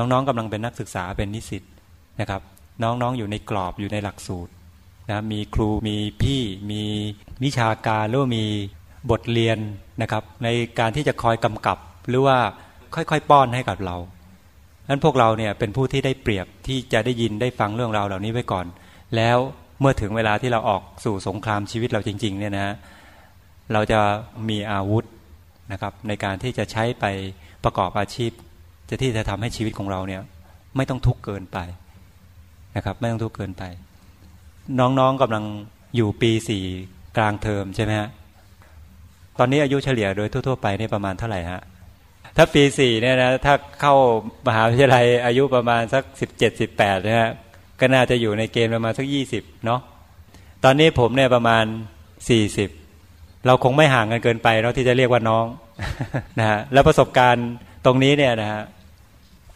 น้องๆกำลังเป็นนักศึกษาเป็นนิสิตนะครับ น้องๆอยู่ในกรอบอยู่ในหลักสูตรนะมีครูมีพี่มีวิชาการหรือมีบทเรียนนะครับ ในการที่จะคอยกำกับหรือว่าค่อยๆป้อนให้กับเรานั้นพวกเราเนี่ยเป็นผู้ที่ได้เปรียบที่จะได้ยินได้ฟังเรื่องราวเหล่านี้ไว้ก่อน แล้วเมื่อถึงเวลาที่เราออกสู่สงครามชีวิตเราจริงๆเนี่ยนะเราจะมีอาวุธนะครับในการที่จะใช้ไปประกอบอาชีพ จะที่จะทำให้ชีวิตของเราเนี่ย ไม่ต้องทุกข์เกินไปนะครับ ไม่ต้องทุกข์เกินไป น้องๆกำลังอยู่ปีสี่กลางเทอมใช่ไหมฮะตอนนี้อายุเฉลี่ยโดยทั่วๆไปนี่ประมาณเท่าไหร่ฮะถ้าปีสี่เนี่ยนะถ้าเข้ามหาวิทยาลัยอายุประมาณสักสิบเจ็ดสิบแปดนะฮะก็น่าจะอยู่ในเกณฑ์ประมาณสักยี่สิบเนาะตอนนี้ผมเนี่ยประมาณสี่สิบเราคงไม่ห่างกันเกินไปเนาะที่จะเรียกว่าน้องนะฮะแล้วประสบการณ์ตรงนี้เนี่ยนะฮะ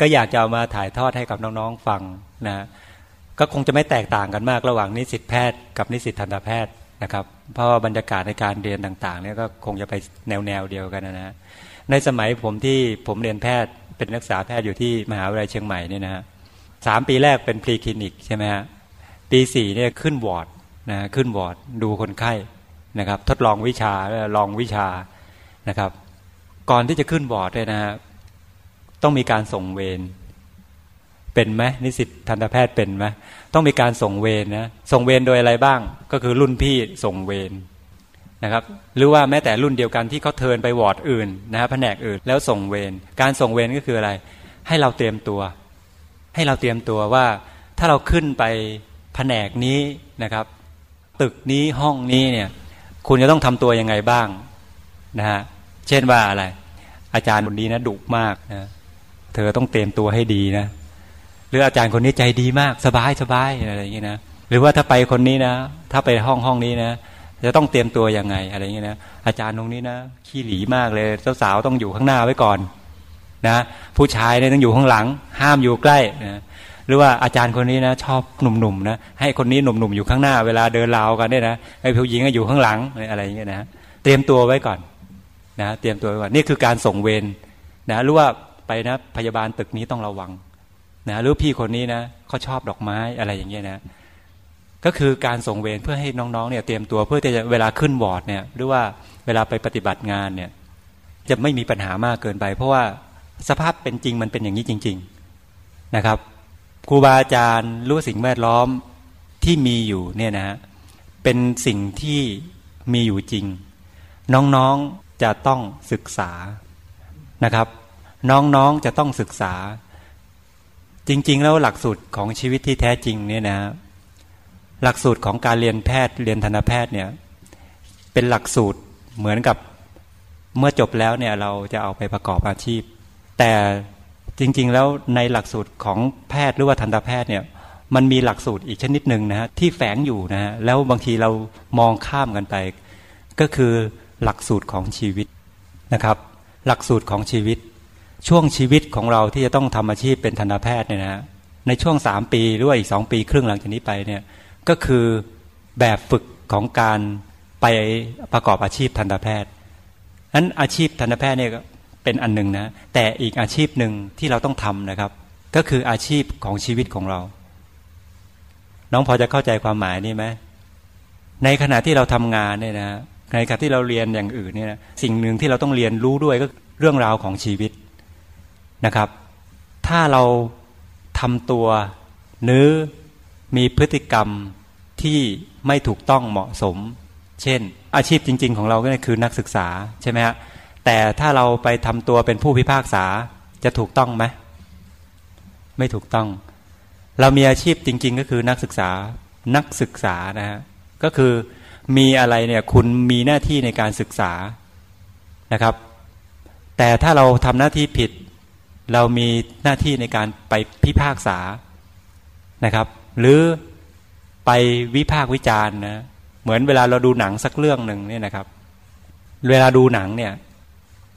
ก็อยากจะเอามาถ่ายทอดให้กับน้องๆฟังนะก็คงจะไม่แตกต่างกันมากระหว่างนิสิตแพทย์กับนิสิตทันตแพทย์นะครับ เพราะว่าบรรยากาศในการเรียนต่างๆเนี่ยก็คงจะไปแนวแนวเดียวกันนะฮะในสมัยผมที่ผมเรียนแพทย์เป็นนักศึกษาแพทย์อยู่ที่มหาวิทยาลัยเชียงใหม่เนี่ยนะฮะสามปีแรกเป็นพรีคลินิกใช่ไหมฮะปีสี่เนี่ยขึ้นวอร์ดนะขึ้นวอร์ดดูคนไข้นะครับ ทดลองวิชาลองวิชานะครับ ก่อนที่จะขึ้นวอร์ดเลยนะฮะ ต้องมีการส่งเวรเป็นไหมนิสิตทันตแพทย์เป็นไหมต้องมีการส่งเวรนะส่งเวรโดยอะไรบ้าง ก็คือรุ่นพี่ส่งเวรนะครับ หรือว่าแม้แต่รุ่นเดียวกันที่เขา turn ไปวอร์ดอื่นนะฮะแผนกอื่นแล้วส่งเวรการส่งเวรก็คืออะไร ให้เราเตรียมตัว ให้เราเตรียมตัวว่าถ้าเราขึ้นไปแผนกนี้นะครับ ตึกนี้ห้องนี้เนี่ย คุณจะต้องทำตัวยังไงบ้างนะฮะเช่นว่าอะไร อาจารย์คนนี้นะดุมากนะ เธอต้องเตรียมตัวให้ดีนะหรืออาจารย์คนนี้ใจดีมาก สบายสบายอะไรอย่างนี้นะหรือว่าถ้าไปคนนี้นะ ถ้าไปห้องห้องนี้นะจะต้องเตรียมตัวยังไงอะไรอย่างนี้นะอาจารย์ตรงนี้นะขี้หลีมากเลยเจ้าสาวต้องอยู่ข้างหน้าไว้ก่อนนะผู้ชายเนี่ยต้องอยู่ข้างหลัง ห้ามอยู่ใกล้นะหรือว่าอาจารย์คนนี้นะชอบหนุ่มๆนะให้คนนี้หนุ่มๆอยู่ข้างหน้าเวลาเดินราวกันเนี่ยนะให้ผู้หญิงก็อยู่ข้างหลังอะไรอย่างเงี้ยนะเตรียมตัวไว้ก่อนนะเตรียมตัวไว้ก่อนนี่คือการส่งเวรนะหรือว่า ไปนะพยาบาลตึกนี้ต้องระวังนะหรือพี่คนนี้นะเขาชอบดอกไม้อะไรอย่างเงี้ยนะก็คือการส่งเวรเพื่อให้น้องๆเนี่ยเตรียมตัวเพื่อจะเวลาขึ้นวอร์ดเนี่ยหรือว่าเวลาไปปฏิบัติงานเนี่ยจะไม่มีปัญหามากเกินไป เพราะว่าสภาพเป็นจริงมันเป็นอย่างนี้จริง ๆนะครับครูบาอาจารย์รู้สิ่งแวดล้อมที่มีอยู่เนี่ยนะฮะเป็นสิ่งที่มีอยู่จริง น้องๆจะต้องศึกษานะครับ น้องๆจะต้องศึกษา จริง ๆ แล้วหลักสูตรของชีวิตที่แท้จริงเนี่ยนะหลักสูตรของการเรียนแพทย์เรียนทันตแพทย์เนี่ย เป็นหลักสูตรเหมือนกับเมื่อจบแล้วเนี่ยเราจะเอาไปประกอบอาชีพ แต่จริง ๆ แล้วในหลักสูตรของแพทย์หรือว่าทันตแพทย์เนี่ยมันมีหลักสูตรอีกชนิดหนึ่งนะฮะที่แฝงอยู่นะฮะแล้วบางทีเรามองข้ามกันไป ก็คือหลักสูตรของชีวิตนะครับ หลักสูตรของชีวิต ช่วงชีวิตของเราที่จะต้องทำอาชีพเป็นทันตแพทย์เนี่ยนะในช่วงสามปีหรือว่าอีกสองปีครึ่งหลังจากนี้ไปเนี่ยก็คือแบบฝึกของการไปประกอบอาชีพทันตแพทย์นั้นอาชีพทันตแพทย์เนี่ยเป็นอันหนึ่งนะแต่อีกอาชีพหนึ่งที่เราต้องทำนะครับ ก็คืออาชีพของชีวิตของเรา น้องพอจะเข้าใจความหมายนี่ไหมในขณะที่เราทำงานเนี่ยนะในขณะที่เราเรียนอย่างอื่นเนี่ยสิ่งหนึ่งที่เราต้องเรียนรู้ด้วยก็เรื่องราวของชีวิต นะครับ ถ้าเราทำตัวเนื้อมีพฤติกรรมที่ไม่ถูกต้องเหมาะสม เช่น อาชีพจริง ๆ ของเราก็คือนักศึกษาใช่ไหมฮะแต่ถ้าเราไปทำตัวเป็นผู้พิพากษาจะถูกต้องไหมไม่ถูกต้อง เรามีอาชีพจริง ๆ ก็คือนักศึกษานักศึกษานะฮะก็คือมีอะไรเนี่ยคุณมีหน้าที่ในการศึกษานะครับ แต่ถ้าเราทำหน้าที่ผิด เรามีหน้าที่ในการไปพิพากษานะครับ หรือไปวิพากษ์วิจารณ์นะเหมือนเวลาเราดูหนังสักเรื่องหนึ่งเนี่ยนะครับ เวลาดูหนังเนี่ย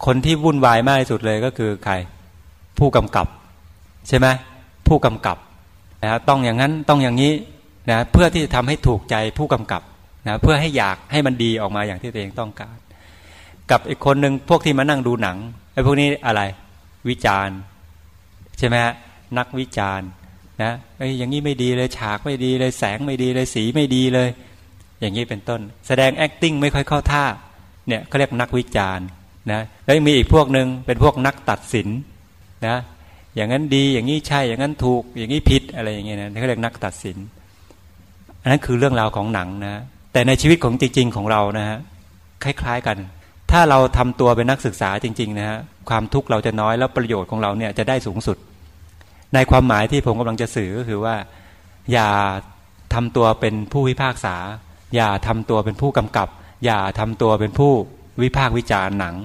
คนที่วุ่นวายมากที่สุดเลยก็คือใคร ผู้กำกับ ใช่ไหมผู้กำกับนะต้องอย่างนั้นต้องอย่างนี้นะเพื่อที่จะทำให้ถูกใจผู้กำกับนะเพื่อให้อยากให้มันดีออกมาอย่างที่ตัวเองต้องการ กับอีกคนหนึ่งพวกที่มานั่งดูหนังไอ้พวกนี้อะไร วิจารณ์ใช่ไหมฮะนักวิจารณ์นะไอ้อย่างนี้ไม่ดีเลยฉากไม่ดีเลยแสงไม่ดีเลยสีไม่ดีเลย อย่างนี้เป็นต้น แสดง acting ไม่ค่อยเข้าท่าเนี่ยเขาเรียกนักวิจารณ์นะแล้วมีอีกพวกหนึ่งเป็นพวกนักตัดสินนะอย่างนั้นดีอย่างนี้ใช่อย่างนั้นถูกอย่างนี้ผิดอะไรอย่างเงี้ยนะเขาเรียกนักตัดสินอันนั้นคือเรื่องราวของหนังนะแต่ในชีวิตของจริง ๆของเรานะฮะคล้าย ๆกัน ถ้าเราทำตัวเป็นนักศึกษาจริงๆนะฮะความทุกข์เราจะน้อยแล้วประโยชน์ของเราเนี่ยจะได้สูงสุด ในความหมายที่ผมกำลังจะสื่อก็คือว่า อย่าทำตัวเป็นผู้พิพากษา อย่าทำตัวเป็นผู้กำกับ อย่าทำตัวเป็นผู้วิพากษ์วิจารณ์หนัง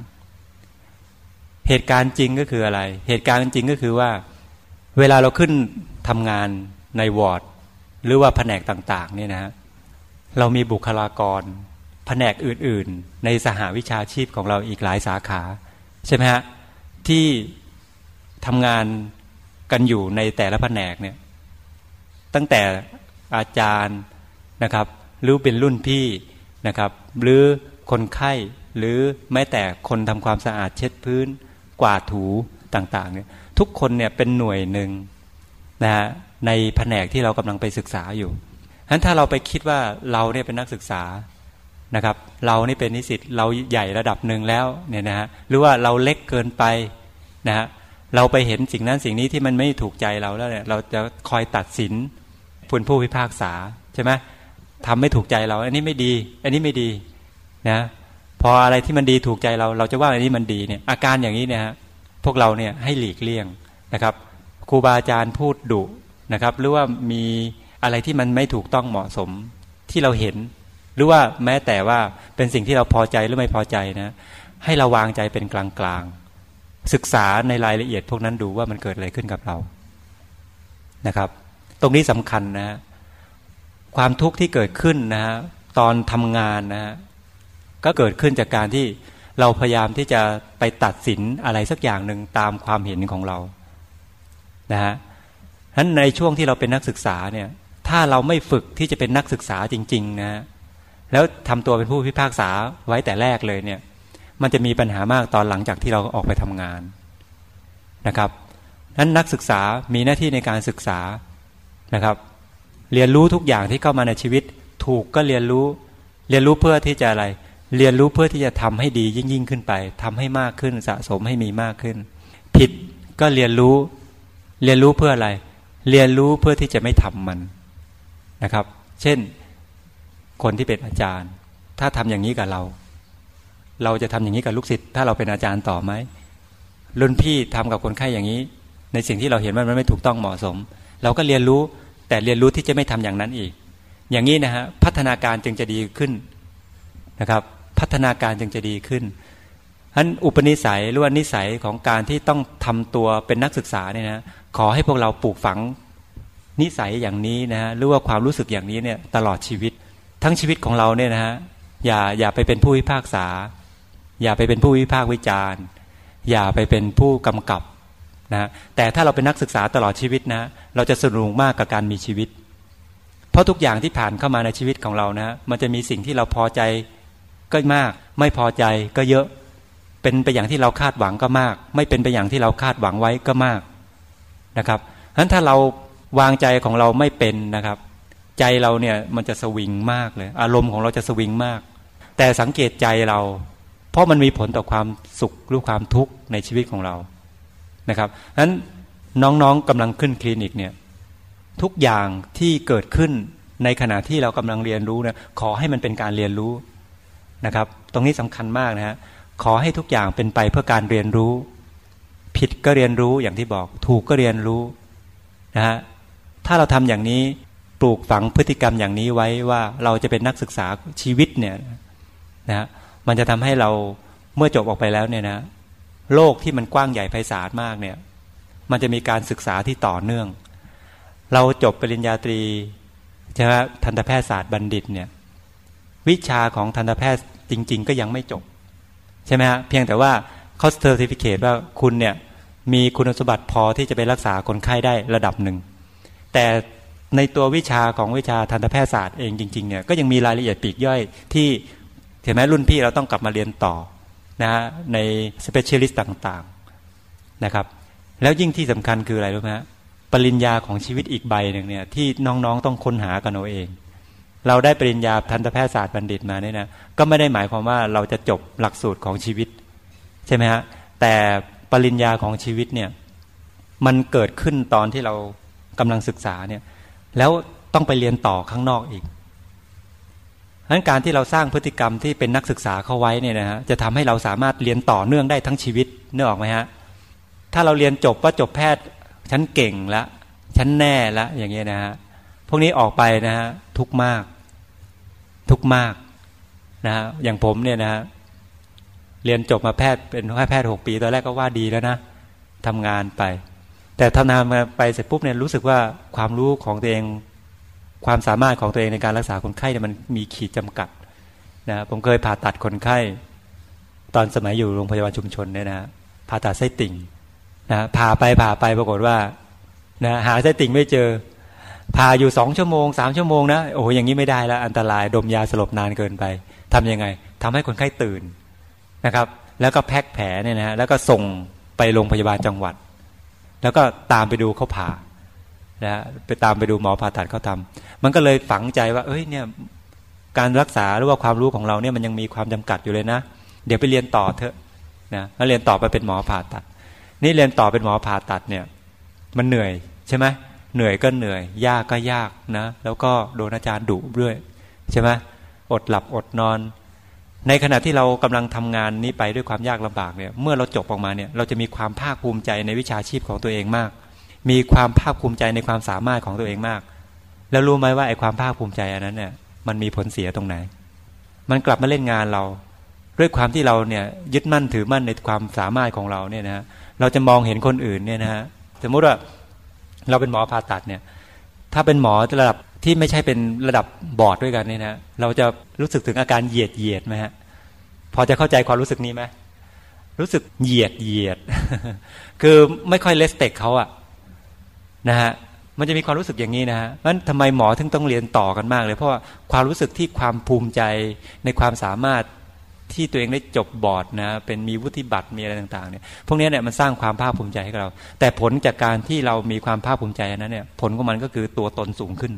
เหตุการณ์จริงก็คืออะไร เหตุการณ์จริงก็คือว่า เวลาเราขึ้นทำงานในวอร์ดหรือว่าแผนกต่างๆเนี่ยนะเรามีบุคลากร แผนกอื่นๆ ในสหาวิชาชีพของเราอีกหลายสาขา ใช่ไหมฮะ ที่ทำงานกันอยู่ในแต่ละแผนกเนี่ยตั้งแต่อาจารย์นะครับ หรือเป็นรุ่นพี่นะครับ หรือคนไข้หรือแม้แต่คนทำความสะอาดเช็ดพื้น กวาดถูต่างๆเนี่ยทุกคนเนี่ยเป็นหน่วยหนึ่งนะฮะในแผนกที่เรากำลังไปศึกษาอยู่ฉะนั้นถ้าเราไปคิดว่าเราเนี่ยเป็นนักศึกษา นะครับ เรานี่เป็นนิสิตเราใหญ่ระดับหนึ่งแล้วเนี่ยนะฮะหรือว่าเราเล็กเกินไปนะฮะเราไปเห็นสิ่งนั้นสิ่งนี้ที่มันไม่ถูกใจเราแล้วเนี่ยเราจะคอยตัดสินผู้ผู้พิพากษาใช่ไหมทำไม่ถูกใจเรา อันนี้ไม่ดี อันนี้ไม่ดีนะพออะไรที่มันดีถูกใจเรา เราจะว่าอันนี้มันดีเนี่ยอาการอย่างนี้เนี่ยฮะพวกเราเนี่ยให้หลีกเลี่ยงนะครับครูบาอาจารย์พูดดุนะครับ หรือว่ามีอะไรที่มันไม่ถูกต้องเหมาะสมที่เราเห็น หรือว่าแม้แต่ว่าเป็นสิ่งที่เราพอใจหรือไม่พอใจนะ ให้เราวางใจเป็นกลางๆศึกษาในรายละเอียดพวกนั้นดูว่ามันเกิดอะไรขึ้นกับเรานะครับ ตรงนี้สำคัญนะ ความทุกข์ที่เกิดขึ้นนะฮะตอนทำงานนะฮะก็เกิดขึ้นจากการที่เราพยายามที่จะไปตัดสินอะไรสักอย่างหนึ่งตามความเห็นของเรานะฮะฉะนั้นในช่วงที่เราเป็นนักศึกษาเนี่ย ถ้าเราไม่ฝึกที่จะเป็นนักศึกษาจริง ๆ นะ แล้วทำตัวเป็นผู้พิพากษาไว้แต่แรกเลยเนี่ย มันจะมีปัญหามากตอนหลังจากที่เราออกไปทำงานนะครับนั้นนักศึกษามีหน้าที่ในการศึกษานะครับ เรียนรู้ทุกอย่างที่เข้ามาในชีวิต ถูกก็เรียนรู้ เรียนรู้เพื่อที่จะอะไร เรียนรู้เพื่อที่จะทำให้ดียิ่งยิ่งขึ้นไปทำให้มากขึ้นสะสมให้มีมากขึ้น ผิดก็เรียนรู้ เรียนรู้เพื่ออะไร เรียนรู้เพื่อที่จะไม่ทำมันนะครับ เช่น คนที่เป็นอาจารย์ ถ้าทำอย่างนี้กับเรา เราจะทำอย่างนี้กับลูกศิษย์ถ้าเราเป็นอาจารย์ต่อไหมรุ่นพี่ทำกับคนไข้อย่างนี้ ในสิ่งที่เราเห็นว่ามันไม่ถูกต้องเหมาะสม เราก็เรียนรู้แต่เรียนรู้ที่จะไม่ทำอย่างนั้นอีก อย่างนี้นะฮะพัฒนาการจึงจะดีขึ้นนะครับ พัฒนาการจึงจะดีขึ้นฉะนั้นอุปนิสัยหรือว่านิสัยของการที่ต้องทำตัวเป็นนักศึกษาเนี่ยนะขอให้พวกเราปลูกฝังนิสัยอย่างนี้นะฮะหรือว่าความรู้สึกอย่างนี้เนี่ยตลอดชีวิต ทั้งชีวิตของเราเนี่ยนะฮะอย่าอย่าไปเป็นผู้วิพากษา อย่าไปเป็นผู้วิพากษ์วิจารณ์อย่าไปเป็นผู้กำกับนะแต่ถ้าเราเป็นนักศึกษาตลอดชีวิตนะ เราจะสนุกมากกับการมีชีวิต เพราะทุกอย่างที่ผ่านเข้ามาในชีวิตของเรานะ มันจะมีสิ่งที่เราพอใจก็มาก ไม่พอใจก็เยอะ เป็นไปอย่างที่เราคาดหวังก็มาก ไม่เป็นไปอย่างที่เราคาดหวังไว้ก็มากนะครับฉะนั้นถ้าเราวางใจของเราไม่เป็นนะครับ ใจเราเนี่ยมันจะสวิงมากเลย อารมณ์ของเราจะสวิงมาก แต่สังเกตใจเรา เพราะมันมีผลต่อความสุขหรือความทุกข์ในชีวิตของเรานะครับนั้นน้องๆกำลังขึ้นคลินิกเนี่ยทุกอย่างที่เกิดขึ้นในขณะที่เรากำลังเรียนรู้เนี่ยขอให้มันเป็นการเรียนรู้นะครับ ตรงนี้สำคัญมากนะฮะขอให้ทุกอย่างเป็นไปเพื่อการเรียนรู้ ผิดก็เรียนรู้อย่างที่บอก ถูกก็เรียนรู้นะฮะถ้าเราทำอย่างนี้ ปลูกฝังพฤติกรรมอย่างนี้ไว้ว่าเราจะเป็นนักศึกษาชีวิตเนี่ยนะฮะมันจะทำให้เราเมื่อจบออกไปแล้วเนี่ยนะโลกที่มันกว้างใหญ่ไพศาลมากเนี่ย มันจะมีการศึกษาที่ต่อเนื่อง เราจบปริญญาตรีใช่ไหมทันตแพทยศาสตร์บัณฑิตเนี่ย วิชาของทันตแพทย์จริง ๆ ก็ยังไม่จบ ใช่ไหมฮะเพียงแต่ว่าเขา certificate ว่าคุณเนี่ยมีคุณสมบัติพอที่จะไปรักษาคนไข้ได้ระดับหนึ่ง แต่ ในตัววิชาของวิชาทันตแพทยศาสตร์เองจริงๆเนี่ยก็ยังมีรายละเอียดปีกย่อยที่เห็นไหมรุ่นพี่เราต้องกลับมาเรียนต่อนะฮะใน specialist ต่างๆนะครับ แล้วยิ่งที่สำคัญคืออะไรรู้ไหมฮะปริญญาของชีวิตอีกใบหนึ่งเนี่ยที่น้องๆต้องค้นหากันเอาเอง เราได้ปริญญาทันตแพทยศาสตร์บัณฑิตมาเนี่ยนะก็ไม่ได้หมายความว่าเราจะจบหลักสูตรของชีวิต ใช่ไหมฮะแต่ปริญญาของชีวิตเนี่ยมันเกิดขึ้นตอนที่เรากำลังศึกษาเนี่ย แล้วต้องไปเรียนต่อข้างนอกอีกดังนั้นการที่เราสร้างพฤติกรรมที่เป็นนักศึกษาเข้าไว้เนี่ยนะฮะจะทำให้เราสามารถเรียนต่อเนื่องได้ทั้งชีวิตเนื้อออกไหมฮะถ้าเราเรียนจบว่าจบแพทย์ฉันเก่งล้วฉันแน่ล้วอย่างเงี้ยนะฮะพวกนี้ออกไปนะฮะทุกมาก ทุกมากนะฮะอย่างผมเนี่ยนะฮะเรียนจบมาแพทย์เป็นแพทย์หกปีตอนแรกก็ว่าดีแล้วนะทำงานไป แต่ทำงานมาไปเสร็จปุ๊บเนี่ยรู้สึกว่าความรู้ของตัวเองความสามารถของตัวเองในการรักษาคนไข้เนี่ยมันมีขีดจำกัดนะผมเคยผ่าตัดคนไข้ ตอนสมัยอยู่โรงพยาบาลชุมชนเนี่ยนะผ่าตัดไส้ติ่งนะผ่าไปผ่าไปปรากฏว่านะหาไส้ติ่งไม่เจอ ผ่าอยู่สองชั่วโมงสามชั่วโมงนะโอ้โหอย่างนี้ไม่ได้แล้วอันตรายดมยาสลบนานเกินไปทํำยังไงทำให้คนไข้ตื่นนะครับ แล้วก็แพ็กแผลเนี่ยนะแล้วก็ส่งไปโรงพยาบาลจังหวัด แล้วก็ตามไปดูเขาผ่านะไปตามไปดูหมอผ่าตัดเขาทามันก็เลยฝังใจว่า เอ้ยเนี่ยการรักษาหรือว่าความรู้ของเราเนี่ยมันยังมีความจำกัดอยู่เลยนะ เดี๋ยวไปเรียนต่อเถอะนะแล้วเรียนต่อไปเป็นหมอผ่าตัด นี่เรียนต่อเป็นหมอผ่าตัดเนี่ย มันเหนื่อยใช่ไหมเหนื่อยก็เหนื่อย ยากก็ยากนะ แล้วก็โดนอาจารย์ดุด้วยใช่ไหมอดหลับอดนอน ในขณะที่เรากำลังทำงานนี้ไปด้วยความยากลำบากเนี่ยเมื่อเราจบออกมาเนี่ยเราจะมีความภาคภูมิใจในวิชาชีพของตัวเองมาก มีความภาคภูมิใจในความสามารถของตัวเองมาก แล้วรู้ไหมว่าไอ้ความภาคภูมิใจอันนั้นเนี่ยมันมีผลเสียตรงไหน มันกลับมาเล่นงานเรา ด้วยความที่เราเนี่ยยึดมั่นถือมั่นในความสามารถของเราเนี่ยนะเราจะมองเห็นคนอื่นเนี่ยนะฮะสมมุติว่าเราเป็นหมอผ่าตัดเนี่ยถ้าเป็นหมอระดับที่ไม่ใช่เป็นระดับบอร์ดด้วยกันเนี่ยนะเราจะ รู้สึกถึงอาการเหยียดเหยียดไหมฮะพอจะเข้าใจความรู้สึกนี้ไหมรู้สึกเหยียดเหยียด คือไม่ค่อยเลสเตกเขาอะนะฮะมันจะมีความรู้สึกอย่างนี้นะฮะมันทำไมหมอถึงต้องเรียนต่อกันมากเลย เพราะว่าความรู้สึกที่ความภูมิใจในความสามารถที่ตัวเองได้จบบอร์ดนะเป็นมีวุฒิบัตรมีอะไรต่างๆเนี่ยพวกนี้เนี่ยมันสร้างความภาคภูมิใจให้เรา แต่ผลจากการที่เรามีความภาคภูมิใจนั้นเนี่ยผลของมันก็คือตัวตนสูงขึ้น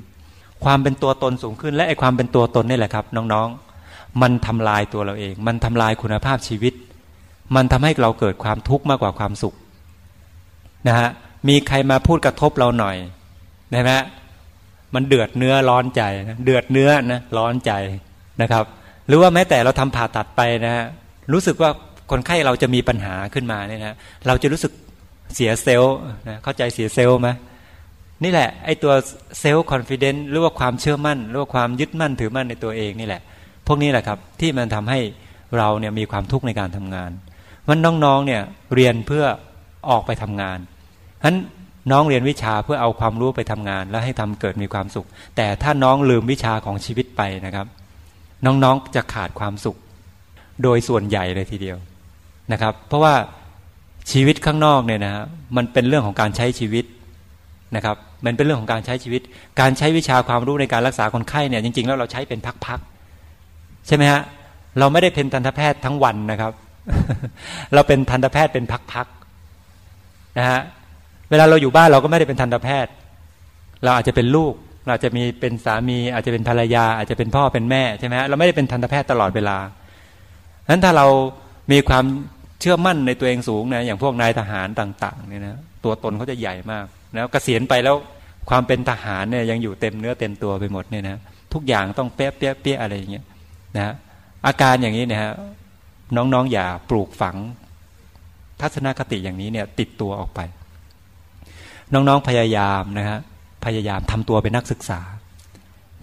ความเป็นตัวตนสูงขึ้น และไอ้ความเป็นตัวตนนี่แหละครับน้องๆ มันทำลายตัวเราเอง มันทำลายคุณภาพชีวิต มันทำให้เราเกิดความทุกข์มากกว่าความสุขนะฮะมีใครมาพูดกระทบเราหน่อยใช่ไหมมันเดือดเนื้อร้อนใจนะเดือดเนื้อนะร้อนใจนะครับ หรือว่าแม้แต่เราทำผ่าตัดไปนะฮะรู้สึกว่าคนไข้เราจะมีปัญหาขึ้นมาเนี่ยนะเราจะรู้สึกเสียเซลล์นะเข้าใจเสียเซลล์ไหม นี่แหละไอ้ตัวเซลล์คอนฟ idence หรือว่าความเชื่อมั่น หรือว่าความยึดมั่นถือมั่นในตัวเองนี่แหละ พวกนี้แหละครับที่มันทำให้เราเนี่ยมีความทุกข์ในการทำงานมันน้องๆเนี่ยเรียนเพื่อออกไปทำงานฉะนั้นน้องเรียนวิชาเพื่อเอาความรู้ไปทำงาน แล้วให้ทำเกิดมีความสุข แต่ถ้าน้องลืมวิชาของชีวิตไปนะครับ น้องๆจะขาดความสุข โดยส่วนใหญ่เลยทีเดียวนะครับ เพราะว่าชีวิตข้างนอกเนี่ยนะฮะมันเป็นเรื่องของการใช้ชีวิต นะครับมันเป็นเรื่องของการใช้ชีวิต การใช้วิชาความรู้ในการรักษาคนไข้เนี่ยจริงๆแล้วเราใช้เป็นพักๆใช่ไหมฮะเราไม่ได้เป็นทันตแพทย์ทั้งวันนะครับ เราเป็นทันตแพทย์เป็นพักๆนะฮะเวลาเราอยู่บ้านเราก็ไม่ได้เป็นทันตแพทย์ เราอาจจะเป็นลูก เราอาจจะมีเป็นสามี อาจจะเป็นภรรยา อาจจะเป็นพ่อเป็นแม่ใช่ไหมฮะเราไม่ได้เป็นทันตแพทย์ตลอดเวลานั้นถ้าเรามีความเชื่อมั่นในตัวเองสูงนะอย่างพวกนายทหารต่าง ๆ เนี่ยนะตัวตนเขาจะใหญ่มาก แล้วเกษียณไปแล้วความเป็นทหารเนี่ยยังอยู่เต็มเนื้อเต็มตัวไปหมดเนี่ยนะทุกอย่างต้องเป๊ะเป๊ะเป๊ะอะไรอย่างเงี้ยนะอาการอย่างนี้นะฮะน้องๆ อย่าปลูกฝัง ทัศนคติอย่างนี้เนี่ย ติดตัวออกไป น้องๆพยายามนะฮะพยายามทำตัวเป็นนักศึกษา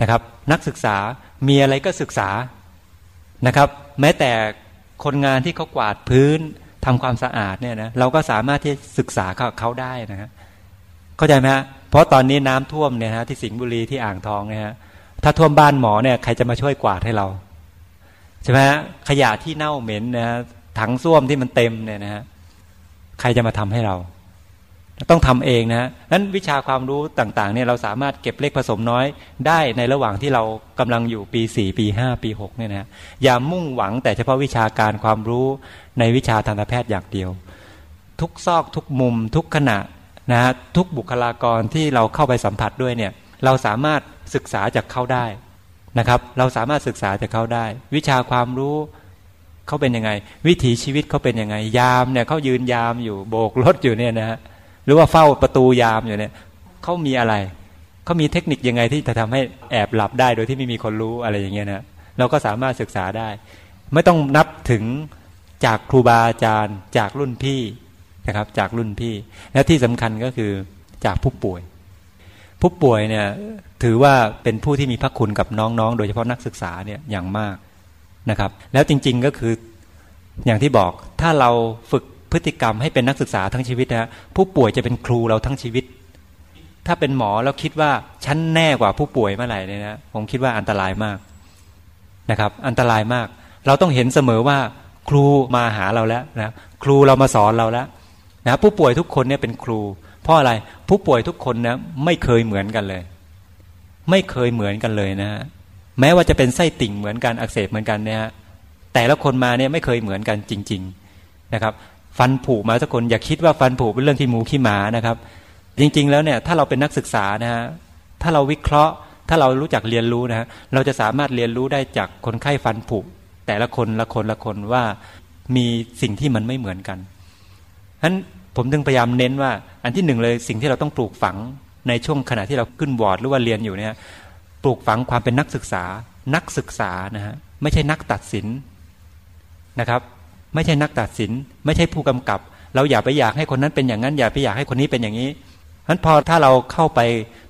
นะครับ นักศึกษามีอะไรก็ศึกษานะครับ แม้แต่คนงานที่เขากวาดพื้นทำความสะอาดเนี่ยนะเราก็สามารถที่ศึกษาเขาเขาได้นะฮะ เข้าใจไหมฮะเพราะตอนนี้น้ำท่วมเนี่ยฮะที่สิงห์บุรีที่อ่างทองเนี่ยฮะถ้าท่วมบ้านหมอเนี่ยใครจะมาช่วยกวาดให้เราใช่ไหมฮะขยะที่เน่าเหม็นนะฮะถังส้วมที่มันเต็มเนี่ยนะฮะใครจะมาทำให้เรา ต้องทำเองนะฮะนั้นวิชาความรู้ต่างๆเนี่ยเราสามารถเก็บเล็กผสมน้อยได้ในระหว่างที่เรากำลังอยู่ปีสี่ปีห้าปีหกเนี่ยนะอย่ามุ่งหวังแต่เฉพาะวิชาการความรู้ในวิชาทางแพทย์อย่างเดียว ทุกซอกทุกมุมทุกขณะ นะฮะทุกบุคลากรที่เราเข้าไปสัมผัสด้วยเนี่ยเราสามารถศึกษาจากเขาได้นะครับ เราสามารถศึกษาจากเขาได้ วิชาความรู้เขาเป็นยังไง วิถีชีวิตเขาเป็นยังไง ยามเนี่ยเขายืนยามอยู่โบกรถอยู่เนี่ยนะฮะหรือว่าเฝ้าประตูยามอยู่เนี่ยเขามีอะไรเขามีเทคนิคยังไงที่จะทำให้แอบหลับได้โดยที่ไม่มีคนรู้อะไรอย่างเงี้ยนะเราก็สามารถศึกษาได้ ไม่ต้องนับถึงจากครูบาอาจารย์จากรุ่นพี่ นะครับ จากรุ่นพี่ และที่สำคัญก็คือจากผู้ป่วย ผู้ป่วยเนี่ยถือว่าเป็นผู้ที่มีพระคุณกับน้องๆ โดยเฉพาะนักศึกษาเนี่ยอย่างมากนะครับ แล้วจริงๆก็คืออย่างที่บอกถ้าเราฝึกพฤติกรรมให้เป็นนักศึกษาทั้งชีวิตนะผู้ป่วยจะเป็นครูเราทั้งชีวิต ถ้าเป็นหมอแล้วคิดว่าฉันแน่กว่าผู้ป่วยเมื่อไหร่เนี่ยนะผมคิดว่าอันตรายมากนะครับ อันตรายมาก เราต้องเห็นเสมอว่าครูมาหาเราแล้วนะครูเรามาสอนเราแล้ว นะผู้ป่วยทุกคนเนี่ยเป็นครู เพราะอะไรผู้ป่วยทุกคนนะไม่เคยเหมือนกันเลย ไม่เคยเหมือนกันเลยนะฮะแม้ว่าจะเป็นไส้ติ่งเหมือนกันอักเสบเหมือนกันเนี่ยแต่ละคนมาเนี่ยไม่เคยเหมือนกันจริง ๆนะครับ ฟันผุมาสักคนอย่าคิดว่าฟันผุเป็นเรื่องที่หมูขี้หมานะครับ จริง ๆ แล้วเนี่ยถ้าเราเป็นนักศึกษานะฮะถ้าเราวิเคราะห์ ถ้าเรารู้จักเรียนรู้นะฮะเราจะสามารถเรียนรู้ได้จากคนไข้ฟันผุแต่ละคนละคนละคนว่ามีสิ่งที่มันไม่เหมือนกัน ฉะนั้นผมจึงพยายามเน้นว่า อันที่หนึ่งเลยสิ่งที่เราต้องปลูกฝังในช่วงขณะที่เราขึ้นวอร์ดหรือว่าเรียนอยู่เนี่ยปลูกฝังความเป็นนักศึกษา นักศึกษานะฮะไม่ใช่นักตัดสินนะครับ ไม่ใช่นักตัดสิน ไม่ใช่ผู้กำกับ เราอย่าไปอยากให้คนนั้นเป็นอย่างนั้น อย่าไปอยากให้คนนี้เป็นอย่างนี้ฉะนั้นพอถ้าเราเข้าไป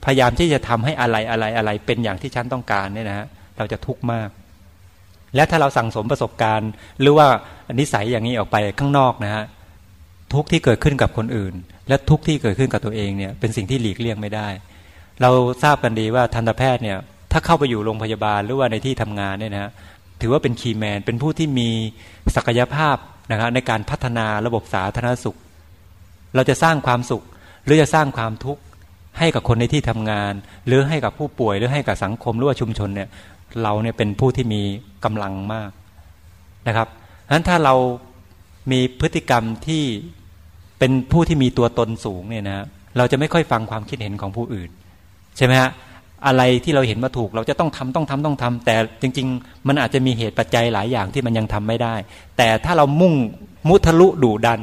พยายามที่จะทำให้อะไรอะไรอะไรเป็นอย่างที่ฉันต้องการเนี่ยนะฮะเราจะทุกข์มาก และถ้าเราสั่งสมประสบการณ์ หรือว่านิสัยอย่างนี้ออกไปข้างนอกนะฮะ ทุกที่เกิดขึ้นกับคนอื่น และทุกที่เกิดขึ้นกับตัวเองเนี่ยเป็นสิ่งที่หลีกเลี่ยงไม่ได้ เราทราบกันดีว่าทันตแพทย์เนี่ยถ้าเข้าไปอยู่โรงพยาบาลหรือว่าในที่ทำงานเนี่ยนะถือว่าเป็นคีย์แมนเป็นผู้ที่มีศักยภาพนะครับในการพัฒนาระบบสาธารณสุข เราจะสร้างความสุข หรือจะสร้างความทุกข์ให้กับคนในที่ทำงาน หรือให้กับผู้ป่วยหรือให้กับสังคมหรือว่าชุมชนเนี่ยเราเนี่ยเป็นผู้ที่มีกำลังมากนะครับฉะนั้นถ้าเรามีพฤติกรรมที่ เป็นผู้ที่มีตัวตนสูงเนี่ยนะเราจะไม่ค่อยฟังความคิดเห็นของผู้อื่น ใช่ไหมฮะอะไรที่เราเห็นมาถูก เราจะต้องทำต้องทำต้องทำแต่จริง ๆ มันอาจจะมีเหตุปัจจัยหลายอย่างที่มันยังทำไม่ได้ แต่ถ้าเรามุ่งมุทะลุดุดัน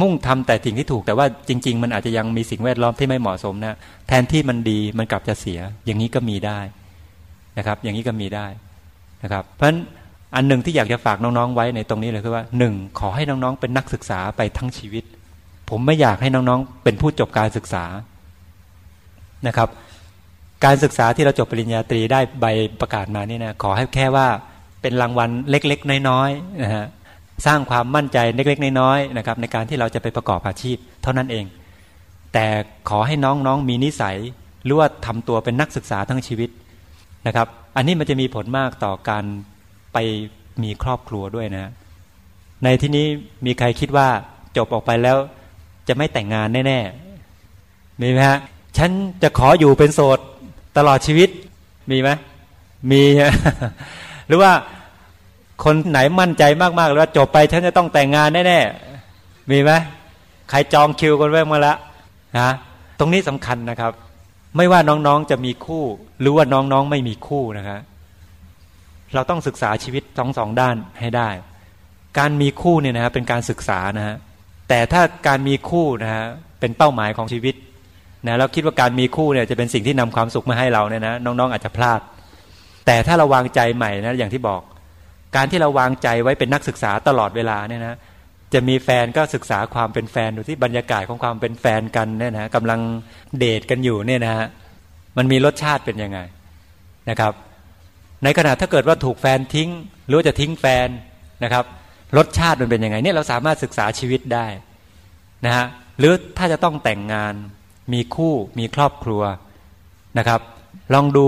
มุ่งทำแต่สิ่งที่ถูก แต่ว่าจริง ๆ มันอาจจะยังมีสิ่งแวดล้อมที่ไม่เหมาะสมนะแทนที่มันดีมันกลับจะเสีย อย่างนี้ก็มีได้นะครับ อย่างนี้ก็มีได้นะครับ เพราะฉะนั้นอันหนึ่งที่อยากจะฝากน้องๆไว้ในตรงนี้เลยคือว่าหนึ่งขอให้น้องๆเป็นนักศึกษาไปทั้งชีวิต ผมไม่อยากให้น้องๆ เป็นผู้จบการศึกษานะครับ การศึกษาที่เราจบปริญญาตรีได้ใบประกาศมานี่นะขอให้แค่ว่าเป็นรางวัลเล็ก ๆ น้อยๆนะฮะสร้างความมั่นใจเล็ก ๆ น้อยๆนะครับ ในการที่เราจะไปประกอบอาชีพ เท่านั้นเอง แต่ขอให้น้องๆมีนิสัยหรือว่าทำตัวเป็นนักศึกษาทั้งชีวิตนะครับ อันนี้มันจะมีผลมากต่อการไปมีครอบครัวด้วยนะ ในที่นี้มีใครคิดว่าจบออกไปแล้ว จะไม่แต่งงานแน่ๆ มีไหมฮะ ฉันจะขออยู่เป็นโสดตลอดชีวิต มีไหม มีหรือว่าคนไหนมั่นใจมากๆหรือว่าจบไปฉันจะต้องแต่งงานแน่ๆ มีไหม ใครจองคิวกันไว้มาแล้วนะ ตรงนี้สำคัญนะครับ ไม่ว่าน้องๆจะมีคู่ หรือว่าน้องๆไม่มีคู่นะครับเราต้องศึกษาชีวิตสองสองด้านให้ได้ การมีคู่เนี่ยนะฮะเป็นการศึกษานะฮะ แต่ถ้าการมีคู่นะฮะเป็นเป้าหมายของชีวิตนะแล้วคิดว่าการมีคู่เนี่ยจะเป็นสิ่งที่นำความสุขมาให้เราเนี่ยนะน้องๆ อาจจะพลาด แต่ถ้าเราวางใจใหม่นะอย่างที่บอก การที่เราวางใจไว้เป็นนักศึกษาตลอดเวลาเนี่ยนะจะมีแฟนก็ศึกษาความเป็นแฟนดูที่บรรยากาศของความเป็นแฟนกันเนี่ยนะกำลังเดทกันอยู่เนี่ยนะฮะมันมีรสชาติเป็นยังไงนะครับ ในขณะถ้าเกิดว่าถูกแฟนทิ้ง หรือจะทิ้งแฟนนะครับ รสชาติมันเป็นยังไงเนี่ยเราสามารถศึกษาชีวิตได้นะฮะหรือถ้าจะต้องแต่งงานมีคู่มีครอบครัวนะครับ ลองดู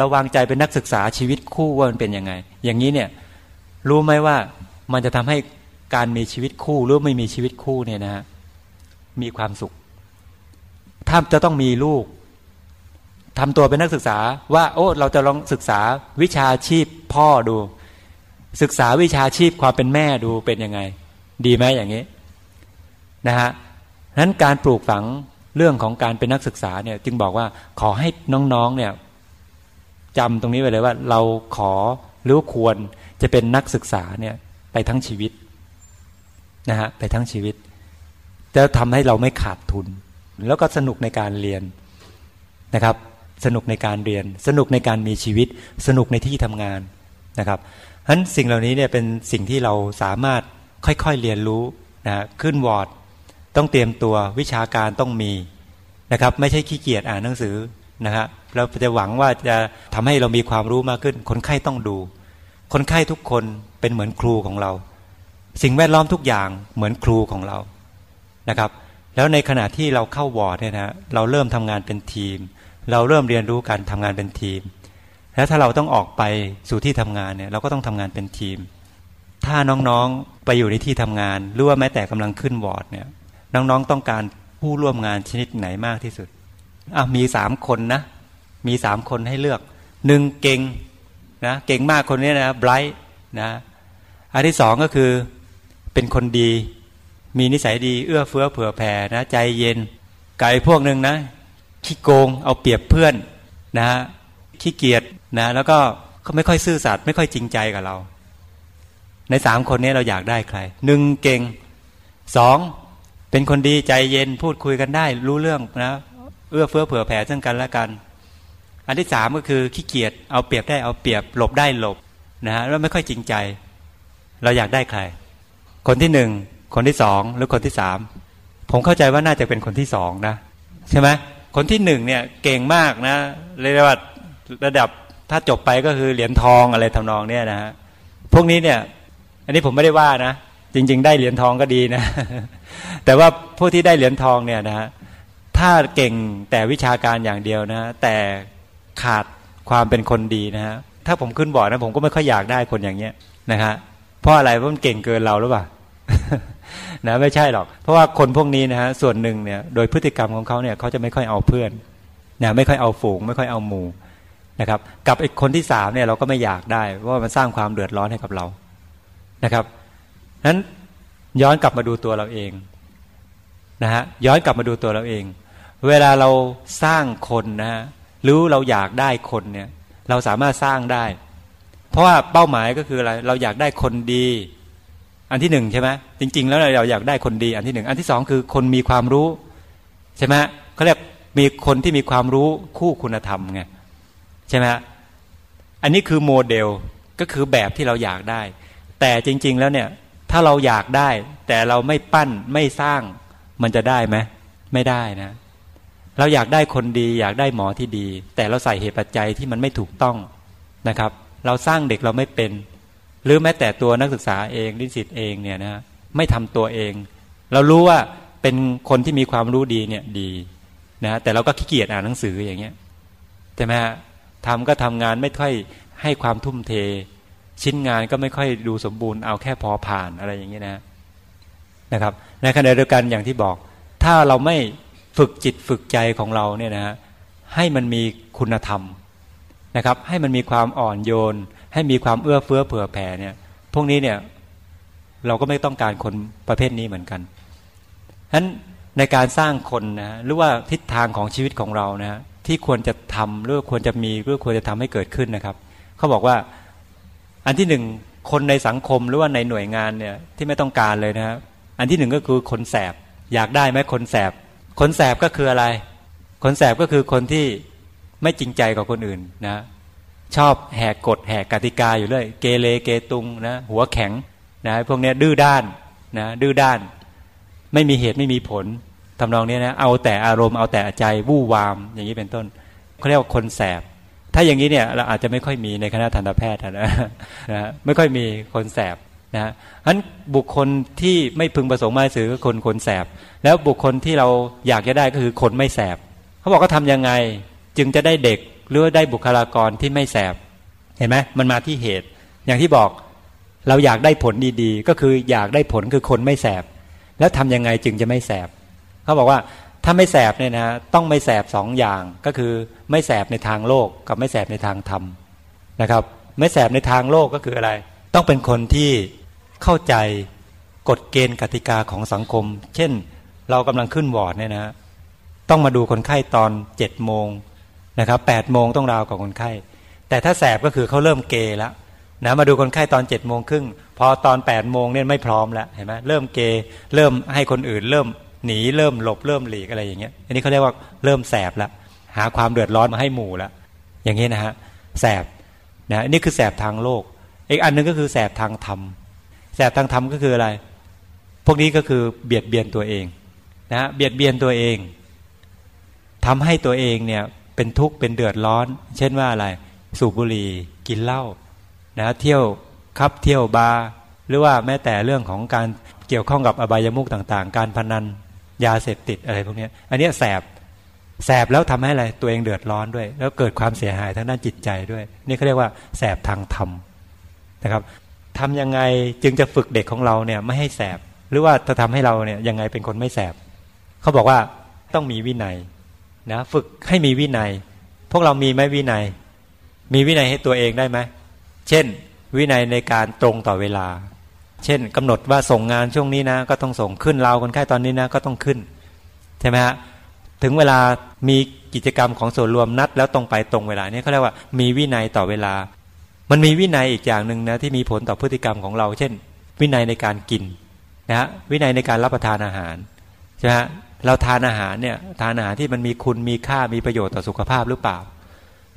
ระวังใจเป็นนักศึกษาชีวิตคู่ว่ามันเป็นยังไง อย่างนี้เนี่ยรู้ไหมว่ามันจะทำให้การมีชีวิตคู่หรือไม่มีชีวิตคู่เนี่ยนะฮะมีความสุข ถ้าจะต้องมีลูกทำตัวเป็นนักศึกษาว่า โอ้ เราจะลองศึกษาวิชาชีพพ่อดู ศึกษาวิชาชีพความเป็นแม่ดูเป็นยังไง ดีไหมอย่างนี้นะฮะนั้นการปลูกฝังเรื่องของการเป็นนักศึกษาเนี่ย จึงบอกว่าขอให้น้องๆเนี่ยจำตรงนี้ไว้เลยว่า เราขอหรือควรจะเป็นนักศึกษาเนี่ยไปทั้งชีวิตนะฮะไปทั้งชีวิตจะทำให้เราไม่ขาดทุน แล้วก็สนุกในการเรียนนะครับ สนุกในการเรียน สนุกในการมีชีวิต สนุกในที่ทำงานนะครับ ฉะนั้นสิ่งเหล่านี้เนี่ยเป็นสิ่งที่เราสามารถค่อยๆเรียนรู้นะขึ้นวอร์ดต้องเตรียมตัววิชาการต้องมีนะครับ ไม่ใช่ขี้เกียจอ่านหนังสือนะครับเราจะหวังว่าจะทำให้เรามีความรู้มากขึ้น คนไข้ต้องดู คนไข้ทุกคนเป็นเหมือนครูของเรา สิ่งแวดล้อมทุกอย่างเหมือนครูของเรานะครับ แล้วในขณะที่เราเข้าวอร์ดเนี่ยนะเราเริ่มทำงานเป็นทีม เราเริ่มเรียนรู้การทำงานเป็นทีม แล้วถ้าเราต้องออกไปสู่ที่ทำงานเนี่ย เราก็ต้องทำงานเป็นทีม ถ้าน้องๆไปอยู่ในที่ทำงาน หรือว่าแม้แต่กำลังขึ้นวอร์ดเนี่ย น้องๆต้องการผู้ร่วมงานชนิดไหนมากที่สุดอะมีสามคนนะ มีสามคนให้เลือกหนึ่งเก่งนะเก่งมากคนนี้นะไบรท์นะอันที่สองก็คือเป็นคนดี มีนิสัยดีเอื้อเฟื้อเผื่อแผ่นะใจเย็นไก่พวกหนึ่งนะขี้โกงเอาเปรียบเพื่อนนะขี้เกียจ นะแล้วก็เขาไม่ค่อยซื่อสัตย์ไม่ค่อยจริงใจกับเรา ในสามคนนี้เราอยากได้ใครหนึ่งเก่งสองเป็นคนดีใจเย็นพูดคุยกันได้ รู้เรื่องนะเอื้อเฟื้อเผื่อแผ่ซึ่งกันและกัน อันที่สามก็คือขี้เกียจเอาเปรียบได้เอาเปรียบหลบได้หลบนะฮะแล้วไม่ค่อยจริงใจ เราอยากได้ใคร คนที่หนึ่งคนที่สองหรือคนที่สามผมเข้าใจว่าน่าจะเป็นคนที่สองนะ ใช่ไหมคนที่หนึ่งเนี่ยเก่งมากนะเรียกว่าระดับ ถ้าจบไปก็คือเหรียญทองอะไรทำนองเนี่ยนะฮะพวกนี้เนี่ย อันนี้ผมไม่ได้ว่านะ จริง ๆ ได้เหรียญทองก็ดีนะ แต่ว่าผู้ที่ได้เหรียญทองเนี่ยนะถ้าเก่งแต่วิชาการอย่างเดียวนะ แต่ขาดความเป็นคนดีนะฮะถ้าผมขึ้นบอร์ดนะผมก็ไม่ค่อยอยากได้คนอย่างเงี้ยนะฮะเพราะอะไรเพราะมันเก่งเกินเราหรือเปล่านะไม่ใช่หรอก เพราะว่าคนพวกนี้นะฮะส่วนหนึ่งเนี่ยโดยพฤติกรรมของเขาเนี่ยเขาจะไม่ค่อยเอาเพื่อนนะไม่ค่อยเอาฝูง ไม่ค่อยเอาหมู่ นะครับ กับอีกคนที่สามเนี่ยเราก็ไม่อยากได้ว่ามันสร้างความเดือดร้อนให้กับเรานะครับนั้นย้อนกลับมาดูตัวเราเองนะฮะย้อนกลับมาดูตัวเราเอง เวลาเราสร้างคนนะฮะหรือเราอยากได้คนเนี่ย เราสามารถสร้างได้ เพราะว่าเป้าหมายก็คืออะไรเราอยากได้คนดี อันที่หนึ่งใช่ไหมจริง ๆ แล้วเราอยากได้คนดี อันที่หนึ่งอันที่สองคือคนมีความรู้ใช่ไหมเขาเรียกมีคนที่มีความรู้คู่คุณธรรมไง ใช่ไหมอันนี้คือโมเดลก็คือแบบที่เราอยากได้ แต่จริง ๆแล้วเนี่ย ถ้าเราอยากได้ แต่เราไม่ปั้นไม่สร้างมันจะได้ไหมไม่ได้นะ เราอยากได้คนดี อยากได้หมอที่ดี แต่เราใส่เหตุปัจจัยที่มันไม่ถูกต้องนะครับ เราสร้างเด็กเราไม่เป็น หรือแม้แต่ตัวนักศึกษาเองนิสิตเองเนี่ยนะไม่ทำตัวเอง เรารู้ว่าเป็นคนที่มีความรู้ดีเนี่ยดีนะแต่เราก็ขี้เกียจอ่านหนังสืออย่างเงี้ยใช่ไหมฮะ ทำก็ทำงานไม่ค่อยให้ความทุ่มเท ชิ้นงานก็ไม่ค่อยดูสมบูรณ์เอาแค่พอผ่านอะไรอย่างเงี้นะนะครับในขณะเดียวกันอย่างที่บอก ถ้าเราไม่ฝึกจิตฝึกใจของเราเนี่ยนะฮะให้มันมีคุณธรรมนะครับ ให้มันมีความอ่อนโยน ให้มีความเอื้อเฟื้อเผื่อแผ่เนี่ย พวกนี้เนี่ยเราก็ไม่ต้องการคนประเภทนี้เหมือนกันฉะนั้นในการสร้างคนนะหรือว่าทิศทางของชีวิตของเรานะ ที่ควรจะทำหรือควรจะมีหรือควรจะทำให้เกิดขึ้นนะครับเขาบอกว่าอันที่หนึ่งคนในสังคมหรือว่าในหน่วยงานเนี่ยที่ไม่ต้องการเลยนะครับอันที่หนึ่งก็คือคนแสบอยากได้ไหมคนแสบคนแสบก็คืออะไร คนแสบก็คือคนที่ไม่จริงใจกับคนอื่นนะชอบแหกกฎแหกกติกาอยู่เรื่อยเกเรเกตุงนะหัวแข็งนะพวกนี้ดื้อด้านนะดื้อด้าน ไม่มีเหตุไม่มีผล ทำนองนี้นะเอาแต่อารมณ์เอาแต่ใจวู่วาม อย่างนี้เป็นต้นเขาเรียกว่าคนแสบ ถ้าอย่างนี้เนี่ยเราอาจจะไม่ค่อยมีในคณะทันตแพทย์นะนะไม่ค่อยมีคนแสบนะฉะนั้นบุคคลที่ไม่พึงประสงค์มาสื่อก็คนคนแสบ แล้วบุคคลที่เราอยากจะได้ก็คือคนไม่แสบ เขาบอกก็ทํำยังไงจึงจะได้เด็กหรือได้บุคลากรที่ไม่แสบ เห็นไหมมันมาที่เหตุ อย่างที่บอกเราอยากได้ผลดีๆ ก็คืออยากได้ผลคือคนไม่แสบ แล้วทำยังไงจึงจะไม่แสบ เขาบอกว่าถ้าไม่แสบเนี่ยนะต้องไม่แสบสองอย่างก็คือไม่แสบในทางโลกกับไม่แสบในทางธรรมนะครับ ไม่แสบในทางโลกก็คืออะไร ต้องเป็นคนที่เข้าใจกฎเกณฑ์กติกาของสังคม เช่นเรากำลังขึ้นวอร์ดเนี่ยนะต้องมาดูคนไข้ตอนเจ็ดโมงนะครับแปดโมงต้องราวกับคนไข้ แต่ถ้าแสบก็คือเขาเริ่มเกแล้วนะมาดูคนไข้ตอนเจ็ดโมงครึ่งพอตอนแปดโมงเนี่ยไม่พร้อมแล้วเห็นไหมเริ่มเกเริ่มให้คนอื่น เริ่ม หนีเริ่มหลบเริ่มหลีกอะไรอย่างเงี้ยอันนี้เขาเรียกว่าเริ่มแสบล้วหาความเดือดร้อนมาให้หมู่ล้วอย่างนี้นะฮะแสบนะนี่คือแสบทางโลก อีกอันนึงก็คือแสบทางธรรมแสบทางธรรมก็คืออะไร พวกนี้ก็คือเบียดเบียนตัวเองนะเบียดเบียนตัวเองทำให้ตัวเองเนี่ยเป็นทุกข์เป็นเดือดร้อน เช่นว่าอะไร สูบบุหรี่กินเหล้านะเที่ยวคับเที่ยวบาร์หรือว่าแม้แต่เรื่องของการเกี่ยวข้องกับอบายามุกต่างๆ การพนัน ยาเสพติดอะไรพวกนี้อันนี้แสบแสบแล้วทำให้อะไรตัวเองเดือดร้อนด้วย แล้วเกิดความเสียหายทางด้านจิตใจด้วย นี่เขาเรียกว่าแสบทางธรรมนะครับทำยังไงจึงจะฝึกเด็กของเราเนี่ยไม่ให้แสบ หรือว่าจะทำให้เราเนี่ยยังไงเป็นคนไม่แสบเขาบอกว่าต้องมีวินัยนะฝึกให้มีวินัย พวกเรามีไหมวินัย มีวินัยให้ตัวเองได้ไหมเช่น วินัยในการตรงต่อเวลา เช่นกำหนดว่าส่งงานช่วงนี้นะ ก็ต้องส่งขึ้นเราคนไข้ตอนนี้นะก็ต้องขึ้นใช่ไหมฮะถึงเวลามีกิจกรรมของส่วนรวมนัด แล้วตรงไปตรงเวลาเนี่ยเขาเรียกว่ามีวินัยต่อเวลา มันมีวินัยอีกอย่างหนึ่งนะที่มีผลต่อพฤติกรรมของเรา เช่น วินัยในการกินนะฮะวินัยในการรับประทานอาหารใช่ไหมเราทานอาหารเนี่ยทานอาหารที่มันมีคุณมีค่ามีประโยชน์ต่อสุขภาพหรือเปล่า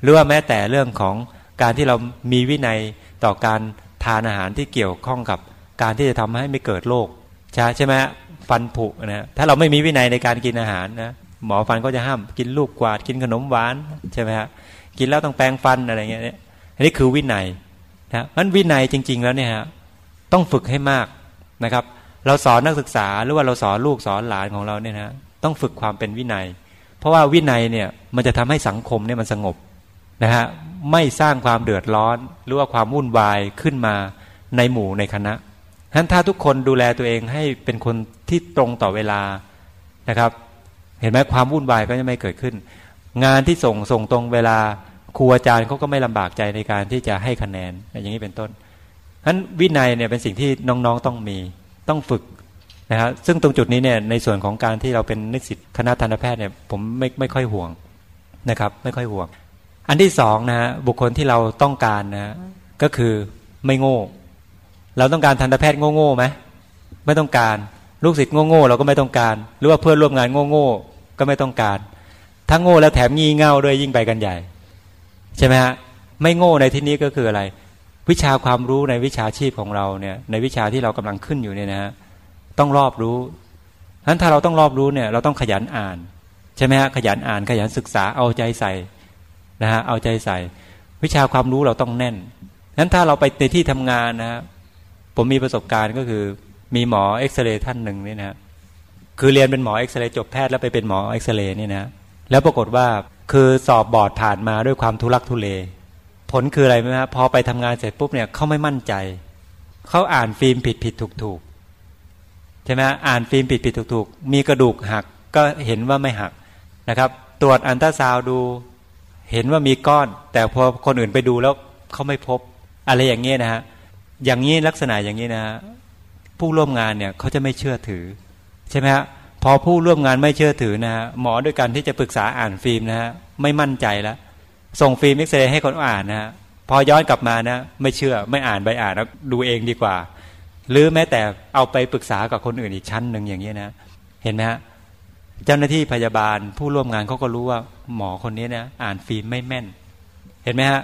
หรือว่าแม้แต่เรื่องของการที่เรามีวินัยต่อการทานอาหารที่เกี่ยวข้องกับ การที่จะทำให้ไม่เกิดโรคใช่ใช่ไหมฟันผุนะถ้าเราไม่มีวินัยในการกินอาหารนะหมอฟันก็จะห้ามกินลูกกวาดกินขนมหวานใช่ไหมฮะกินแล้วต้องแปรงฟันอะไรเงี้ยอันนี้คือวินัยนะมันวินัยจริง ๆ แล้วเนี่ยฮะต้องฝึกให้มากนะครับ เราสอนนักศึกษาหรือว่าเราสอนลูกสอนหลานของเราเนี่ยนะต้องฝึกความเป็นวินัย เพราะว่าวินัยเนี่ยมันจะทำให้สังคมเนี่ยมันสงบนะฮะไม่สร้างความเดือดร้อนหรือว่าความวุ่นวายขึ้นมาในหมู่ในคณะ ฉะนั้นถ้าทุกคนดูแลตัวเองให้เป็นคนที่ตรงต่อเวลานะครับ เห็นไหมความวุ่นวายก็จะไม่เกิดขึ้น งานที่ส่งส่งตรงเวลาครูอาจารย์เขาก็ไม่ลำบากใจในการที่จะให้คะแนนอย่างนี้เป็นต้นฉะนั้นวินัยเนี่ยเป็นสิ่งที่น้องๆต้องมีต้องฝึกนะครับซึ่งตรงจุดนี้เนี่ยในส่วนของการที่เราเป็นนิสิตคณะทันตแพทย์เนี่ยผมไม่ไม่ค่อยห่วงนะครับ ไม่ค่อยห่วง อันที่สองนะฮะบุคคลที่เราต้องการนะก็คือไม่โง่ เราต้องการทันตแพทย์โง่ๆไหมไม่ต้องการ ลูกศิษย์โง่ๆเราก็ไม่ต้องการ หรือว่าเพื่อนร่วมงานโง่ๆก็ไม่ต้องการถ้าโง่แล้วแถมงี่เง่าด้วยยิ่งไปกันใหญ่ ใช่ไหมฮะไม่โง่ในที่นี้ก็คืออะไร วิชาความรู้ในวิชาชีพของเราเนี่ย ในวิชาที่เรากำลังขึ้นอยู่เนี่ยนะฮะต้องรอบรู้นั้นถ้าเราต้องรอบรู้เนี่ยเราต้องขยันอ่านใช่ไหมฮะขยันอ่านขยันศึกษาเอาใจใส่นะฮะเอาใจใส่ วิชาความรู้เราต้องแน่นนั้นถ้าเราไปในที่ทำงานนะ ผมมีประสบการณ์ก็คือ มีหมอเอ็กซเรย์ท่านหนึ่งนี่นะคือเรียนเป็นหมอเอ็กซเรย์จบแพทย์แล้วไปเป็นหมอเอ็กซเรย์นี่นะแล้วปรากฏว่าคือสอบบอร์ดผ่านมาด้วยความทุลักทุเลผลคืออะไรไหมฮะพอไปทำงานเสร็จปุ๊บเนี่ยเขาไม่มั่นใจเขาอ่านฟิล์มผิดผิดถูกถูกใช่ไหมอ่านฟิล์มผิดผิดถูกถูกมีกระดูกหักก็เห็นว่าไม่หักนะครับ ตรวจอันตราซาวดู เห็นว่ามีก้อน แต่พอคนอื่นไปดูแล้วเขาไม่พบ อะไรอย่างเงี้ยนะฮะ อย่างนี้ลักษณะอย่างนี้นะ ผู้ร่วมงานเนี่ยเขาจะไม่เชื่อถือ ใช่ไหมฮะพอผู้ร่วมงานไม่เชื่อถือนะฮะหมอด้วยกันที่จะปรึกษาอ่านฟิล์มนะฮะไม่มั่นใจแล้วส่งฟิล์มเอ็กซเรย์ให้คนอ่านนะฮะพอย้อนกลับมานะไม่เชื่อไม่อ่านใบอ่านแล้วดูเองดีกว่า หรือแม้แต่เอาไปปรึกษากับคนอื่นอีกชั้นหนึ่งอย่างนี้นะเห็นไหมฮะเจ้าหน้าที่พยาบาลผู้ร่วมงานเขาก็รู้ว่าหมอคนนี้นะอ่านฟิล์มไม่แม่น เห็นไหมฮะ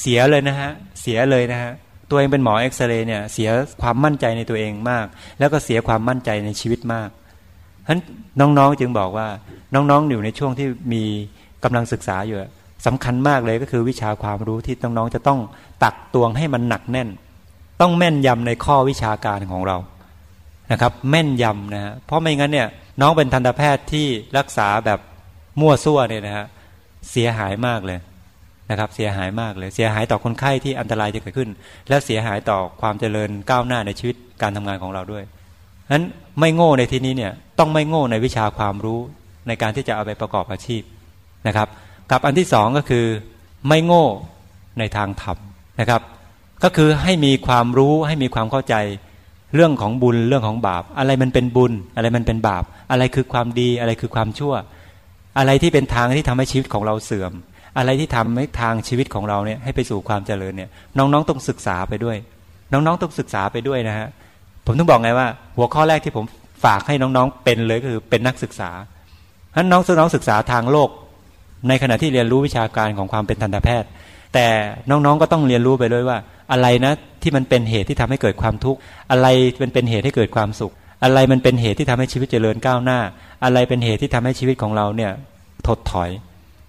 เสียเลยนะฮะเสียเลยนะฮะ ตัวเองเป็นหมอเอ็กซเรย์เนี่ยเสียความมั่นใจในตัวเองมาก แล้วก็เสียความมั่นใจในชีวิตมากฉะนั้นน้องๆจึงบอกว่าน้องๆอยู่ในช่วงที่มีกำลังศึกษาอยู่สำคัญมากเลยก็คือวิชาความรู้ที่น้องๆจะต้องตักตวงให้มันหนักแน่น ต้องแม่นยำในข้อวิชาการของเรานะครับ แม่นยำนะฮะเพราะไม่งั้นเนี่ยน้องเป็นทันตแพทย์ที่รักษาแบบมั่วซั่วเนี่ยนะฮะเสียหายมากเลย นะครับเสียหายมากเลยเสียหายต่อคนไข้ที่อันตรายจะเกิดขึ้น และเสียหายต่อความเจริญก้าวหน้าในชีวิตการทำงานของเราด้วยนั้นไม่โง่ในที่นี้เนี่ยต้องไม่โง่ในวิชาความรู้ในการที่จะเอาไปประกอบอาชีพนะครับ กับอันที่สองก็คือไม่โง่ในทางธรรมนะครับ ก็คือให้มีความรู้ให้มีความเข้าใจเรื่องของบุญเรื่องของบาป อะไรมันเป็นบุญ อะไรมันเป็นบาป อะไรคือความดีอะไรคือความชั่ว อะไรที่เป็นทางที่ทำให้ชีวิตของเราเสื่อม อะไรที่ทำให้ทางชีวิตของเราเนี่ยให้ไปสู่ความเจริญเนี่ย น้องๆต้องศึกษาไปด้วย น้องๆต้องศึกษาไปด้วยนะฮะผมต้องบอกไงว่า หัวข้อแรกที่ผมฝากให้น้องๆเป็นเลยก็คือเป็นนักศึกษาฉะนั้นน้องน้องศึกษาทางโลก ในขณะที่เรียนรู้วิชาการของความเป็นทันตแพทย์ แต่น้องๆก็ต้องเรียนรู้ไปด้วยว่า อะไรนะที่มันเป็นเหตุที่ทำให้เกิดความทุกข์อะไรเป็นเป็นเหตุให้เกิดความสุข อะไรมันเป็นเหตุที่ทำให้ชีวิตเจริญก้าวหน้า อะไรเป็นเหตุที่ทำให้ชีวิตของเราเนี่ยถดถอย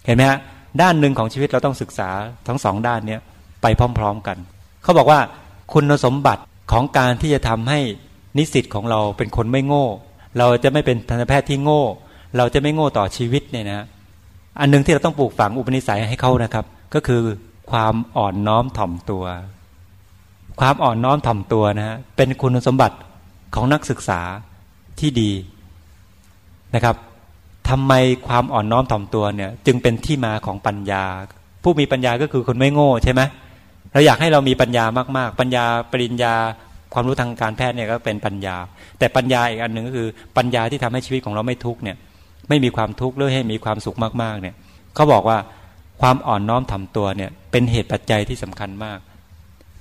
เห็นไหมฮะ ด้านหนึ่งของชีวิตเราต้องศึกษาทั้งสองด้านเนี้ยไปพร้อม ๆกัน เขาบอกว่าคุณสมบัติของการที่จะทำให้นิสิตของเราเป็นคนไม่โง่ เราจะไม่เป็นทันตแพทย์ที่โง่ เราจะไม่โง่ต่อชีวิตเนี่ยนะอันนึงที่เราต้องปลูกฝังอุปนิสัยให้เขานะครับ ก็คือความอ่อนน้อมถ่อมตัว ความอ่อนน้อมถ่อมตัวนะฮะเป็นคุณสมบัติของนักศึกษาที่ดีนะครับ ทำไมความอ่อนน้อมถ่อมตัวเนี่ย จึงเป็นที่มาของปัญญา ผู้มีปัญญาก็คือคนไม่โง่ใช่ไหมเราอยากให้เรามีปัญญามากๆ ปัญญาปริญญาความรู้ทางการแพทย์เนี่ยก็เป็นปัญญา แต่ปัญญาอีกอันหนึ่งก็คือปัญญาที่ทำให้ชีวิตของเราไม่ทุกเนี่ย ไม่มีความทุกข์หรือให้มีความสุขมากๆ เนี่ยเขาบอกว่าความอ่อนน้อมถ่อมตัวเนี่ย เป็นเหตุปัจจัยที่สำคัญมาก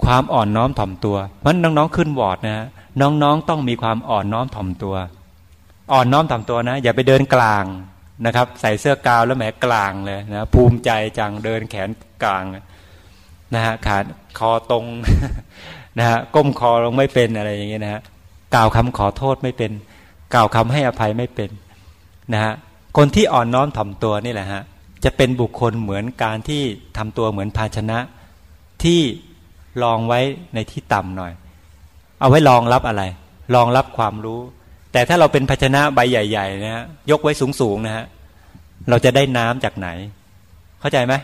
ความอ่อนน้อมถ่อมตัวมันน้องๆขึ้นวอร์ดนะฮะน้องๆต้องมีความอ่อนน้อมถ่อมตัว อ่อนน้อมถ่อมตัวนะ อย่าไปเดินกลางนะครับ ใส่เสื้อกาวแล้วแหมกลางเลยนะภูมิใจจังเดินแขนกลางนะฮะขาคอตรงนะฮะก้มคอลงไม่เป็นอะไรอย่างเงี้ยนะฮะกล่าวคำขอโทษไม่เป็น กล่าวคำให้อภัยไม่เป็นนะฮะคนที่อ่อนน้อมถ่อมตัวนี่แหละฮะจะเป็นบุคคลเหมือนการที่ทำตัวเหมือนภาชนะที่รองไว้ในที่ต่ำหน่อย เอาไว้รองรับอะไรรองรับความรู้ แต่ถ้าเราเป็นภาชนะใบใหญ่ๆนะฮะยกไว้สูงๆนะฮะเราจะได้น้ำจากไหน เข้าใจไหม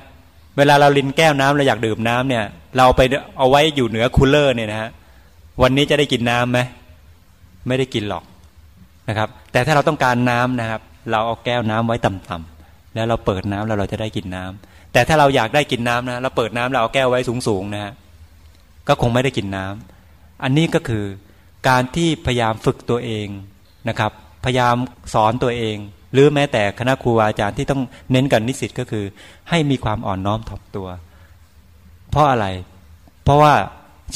เวลาเราลินแก้วน้ำเราอยากดื่มน้ำเนี่ย เราไปเอาไว้อยู่เหนือคูลเลอร์เนี่ยนะฮะวันนี้จะได้กินน้ำไหมไม่ได้กินหรอกนะครับ แต่ถ้าเราต้องการน้ำนะครับ เราเอาแก้วน้ำไว้ต่ำๆแล้วเราเปิดน้ำแล้วเราจะได้กินน้ำแต่ถ้าเราอยากได้กินน้ำนะเราเปิดน้ำเราเอาแก้วไว้สูงๆนะฮะก็คงไม่ได้กินน้ำอันนี้ก็คือการที่พยายามฝึกตัวเอง นะครับ พยายามสอนตัวเอง หรือแม้แต่คณะครูอาจารย์ที่ต้องเน้นกันนิสิตก็คือ ให้มีความอ่อนน้อมถ่อมตัว เพราะอะไร เพราะว่า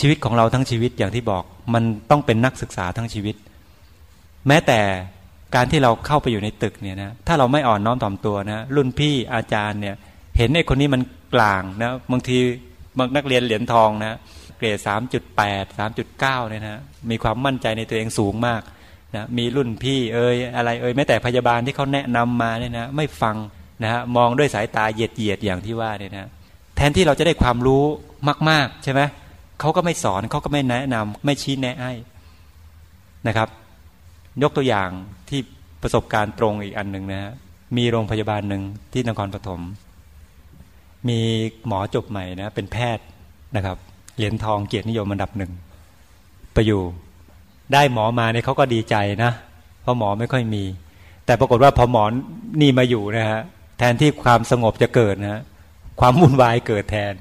ชีวิตของเราทั้งชีวิตอย่างที่บอกมันต้องเป็นนักศึกษาทั้งชีวิต แม้แต่การที่เราเข้าไปอยู่ในตึกเนี่ยนะถ้าเราไม่อ่อนน้อมถ่อมตัวนะรุ่นพี่อาจารย์เนี่ย เห็นไอ้คนนี้มันกลางนะบางทีบางนักเรียนเหรียญทองนะเกรดสามจุดแปดสามจุดเก้าเนี่ยนะมีความมั่นใจในตัวเองสูงมาก นะมีรุ่นพี่เอ่ยอะไรเอ่ยแม้แต่พยาบาลที่เขาแนะนำมาเนี่ยนะไม่ฟังนะฮะมองด้วยสายตาเหยียดเหยียดอย่างที่ว่าเนี่ยนะแทนที่เราจะได้ความรู้มาก ๆ ใช่ไหมเขาก็ไม่สอนเขาก็ไม่แนะนำไม่ชี้แนะให้นะครับ ยกตัวอย่างที่ประสบการณ์ตรงอีกอันหนึ่งนะฮะมีโรงพยาบาลหนึ่งที่นครปฐมมีหมอจบใหม่นะเป็นแพทย์นะครับเหรียญทองเกียรตินิยมอันดับหนึ่งไปอยู่ ได้หมอมาเนี่ยเขาก็ดีใจนะเพราะหมอไม่ค่อยมี แต่ปรากฏว่าพอหมอนี่มาอยู่นะฮะแทนที่ความสงบจะเกิดนะความวุ่นวายเกิดแทน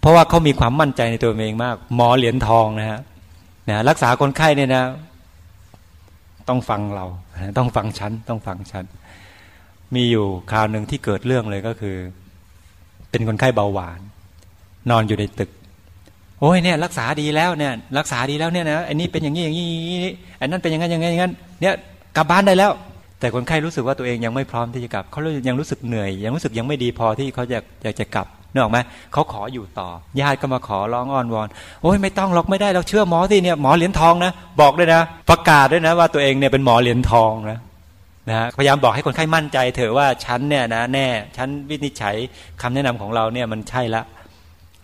เพราะว่าเขามีความมั่นใจในตัวเองมาก หมอเหรียญทองนะฮะนะรักษาคนไข้เนี่ยนะ ต้องฟังเราต้องฟังฉันต้องฟังฉันมีอยู่คราวหนึ่งที่เกิดเรื่องเลยก็คือ เป็นคนไข้เบาหวาน นอนอยู่ในตึก โอ้ยเนี่ยรักษาดีแล้วเนี่ยรักษาดีแล้วเนี่ยนะอันนี้เป็นอย่างนี้อย่างนี้อันนั้นเป็นอย่างนั้นอย่างนี้อย่างนั้นเนี่ยกลับบ้านได้แล้ว แต่คนไข้รู้สึกว่าตัวเองยังไม่พร้อมที่จะกลับเขายังรู้สึกเหนื่อย ยังรู้สึกยังไม่ดีพอที่เขาจะอยากจะกลับนึกออกไหมเขาขออยู่ต่อญาติก็มาขอร้องอ้อนวอนโอ้ยไม่ต้องหรอกไม่ได้เราเชื่อหมอที่เนี่ยหมอเหรียญทองนะบอกด้วยนะ ประกาศด้วยนะว่าตัวเองเนี่ยเป็นหมอเหรียญทองนะนะพยายามบอกให้คนไข้มั่นใจเถอะว่าฉันเนี่ยนะแน่ฉันวินิจฉัยคำแนะนำของเราเนี่ยมันใช่ละ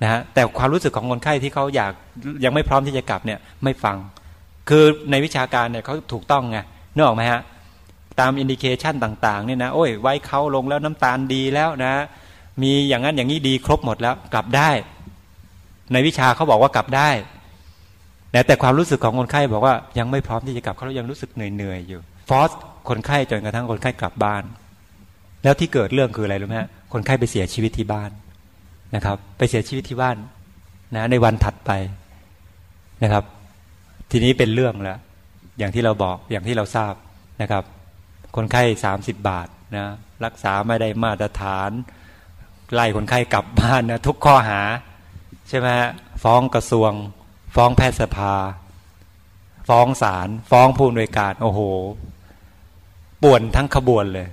นะฮะแต่ความรู้สึกของคนไข้ที่เขาอยากยังไม่พร้อมที่จะกลับเนี่ยไม่ฟัง คือในวิชาการเนี่ยเขาถูกต้องไงนึกออกไหมฮะตาม indication ต่างๆเนี่ยนะโอ้ยไข้เขาลงแล้วน้ำตาลดีแล้วนะ มีอย่างนั้นอย่างนี้ดีครบหมดแล้วกลับได้ ในวิชาเขาบอกว่ากลับได้แต่ความรู้สึกของคนไข้บอกว่ายังไม่พร้อมที่จะกลับเขายังรู้สึกเหนื่อยๆอยู่ force คนไข้จนกระทั่งคนไข้กลับบ้าน แล้วที่เกิดเรื่องคืออะไรรู้ไหมฮะคนไข้ไปเสียชีวิตที่บ้าน นะครับ ไปเสียชีวิตที่บ้านนะในวันถัดไปนะครับ ทีนี้เป็นเรื่องแล้วอย่างที่เราบอกอย่างที่เราทราบนะครับ คนไข้สามสิบบาทนะรักษาไม่ได้มาตรฐาน ไล่คนไข้กลับบ้านนะทุกข้อหา ใช่ไหมฟ้องกระทรวง ฟ้องแพทยสภา ฟ้องศาลฟ้องผู้อำนวยการ โอ้โห ป่วนทั้งขบวนเลย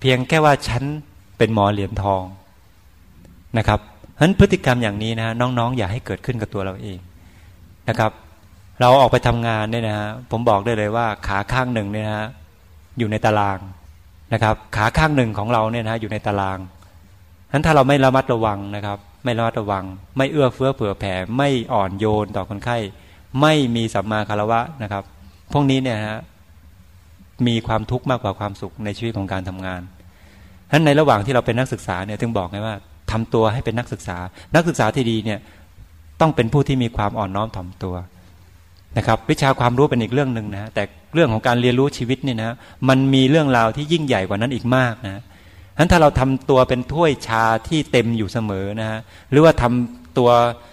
เพียงแค่ว่าฉันเป็นหมอเหรียญทอง นะครับฉะนั้นพฤติกรรมอย่างนี้นะน้องๆ อย่าให้เกิดขึ้นกับตัวเราเองนะครับ เราออกไปทำงานเนี่ยนะฮะผมบอกได้เลยว่าขาข้างหนึ่งเนี่ยนะฮะอยู่ในตารางนะครับ ขาข้างหนึ่งของเราเนี่ยนะอยู่ในตารางฉะนั้นถ้าเราไม่ระมัดระวังนะครับ ไม่ระมัดระวัง ไม่เอื้อเฟื้อเผื่อแผ่ไม่อ่อนโยนต่อคนไข้ ไม่มีสัมมาคารวะนะครับ พวกนี้เนี่ยฮะมีความทุกข์มากกว่าความสุขในชีวิตของการทำงานฉะนั้นในระหว่างที่เราเป็นนักศึกษาเนี่ยถึงบอกไงว่า ทำตัวให้เป็นนักศึกษา นักศึกษาที่ดีเนี่ยต้องเป็นผู้ที่มีความอ่อนน้อมถ่อมตัวนะครับวิชาความรู้เป็นอีกเรื่องหนึ่งนะแต่เรื่องของการเรียนรู้ชีวิตเนี่ยนะมันมีเรื่องราวที่ยิ่งใหญ่กว่านั้นอีกมากนะฉะนั้นถ้าเราทำตัวเป็นถ้วยชาที่เต็มอยู่เสมอนะฮะหรือว่าทำตัว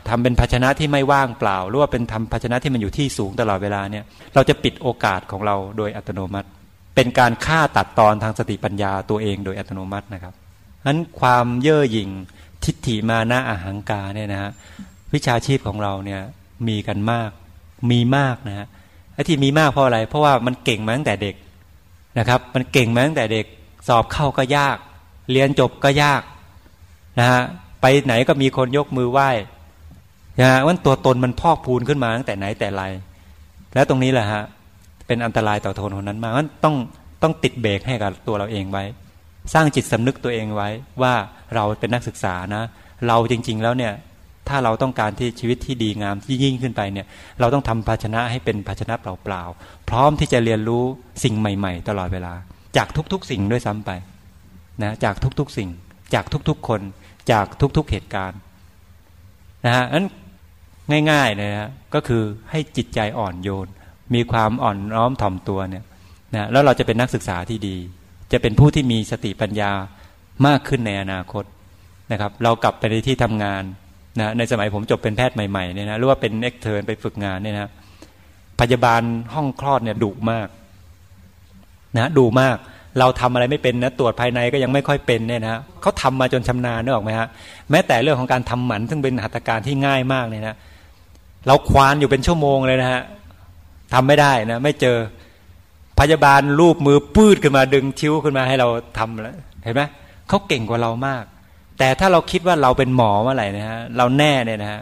ทำเป็นภาชนะที่ไม่ว่างเปล่า หรือว่าเป็นทำภาชนะที่มันอยู่ที่สูงตลอดเวลาเนี่ยเราจะปิดโอกาสของเราโดยอัตโนมัติ เป็นการฆ่าตัดตอนทางสติปัญญาตัวเองโดยอัตโนมัตินะครับ นั้นความเย่อหยิ่งทิฏฐิมานะอาหังกาเนี่ยนะฮะวิชาชีพของเราเนี่ยมีกันมาก มีมากนะฮะไอ้ที่มีมากเพราะอะไร เพราะว่ามันเก่งมาตั้งแต่เด็กนะครับ มันเก่งมาตั้งแต่เด็กสอบเข้าก็ยาก เรียนจบก็ยากนะฮะไปไหนก็มีคนยกมือไหว้นะฮะว่าตัวตนมันพอกพูนขึ้นมาตั้งแต่ไหนแต่ไร แล้วตรงนี้แหละฮะเป็นอันตรายต่อทนคนนั้นมากว่าต้องต้องติดเบรกให้กับตัวเราเองไว้ สร้างจิตสำนึกตัวเองไว้ว่าเราเป็นนักศึกษานะ เราจริง ๆ แล้วเนี่ยถ้าเราต้องการที่ชีวิตที่ดีงามที่ยิ่งขึ้นไปเนี่ย เราต้องทำภาชนะให้เป็นภาชนะเปล่าๆพร้อมที่จะเรียนรู้สิ่งใหม่ ๆ ตลอดเวลา จากทุกๆ สิ่งด้วยซ้ำไปนะจากทุกๆสิ่ง จากทุกๆคน จากทุกๆเหตุการณ์นะฮะนั้นง่ายๆเลยนะก็คือให้จิตใจอ่อนโยน มีความอ่อนน้อมถ่อมตัวเนี่ยนะแล้วเราจะเป็นนักศึกษาที่ดี จะเป็นผู้ที่มีสติปัญญามากขึ้นในอนาคตนะครับ เรากลับไปในที่ทำงานนะในสมัยผมจบเป็นแพทย์ใหม่ๆเนี่ยนะหรือว่าเป็นเอ็กเทิร์นไปฝึกงานเนี่ยนะพยาบาลห้องคลอดเนี่ยดุมากนะดุมากเราทำอะไรไม่เป็นนะตรวจภายในก็ยังไม่ค่อยเป็นเนี่ยนะเขาทำมาจนชำนาญนึกออกไหมฮะแม้แต่เรื่องของการทำหมันซึ่งเป็นหัตถการที่ง่ายมากเนี่ยนะเราควานอยู่เป็นชั่วโมงเลยนะฮะทำไม่ได้นะไม่เจอ พยาบาลรูปมือปืดขึ้นมาดึงชิ้วขึ้นมาให้เราทำแล้วเห็นไหมเขาเก่งกว่าเรามาก แต่ถ้าเราคิดว่าเราเป็นหมอเมื่อไหร่นะฮะเราแน่เนี่ยนะฮะ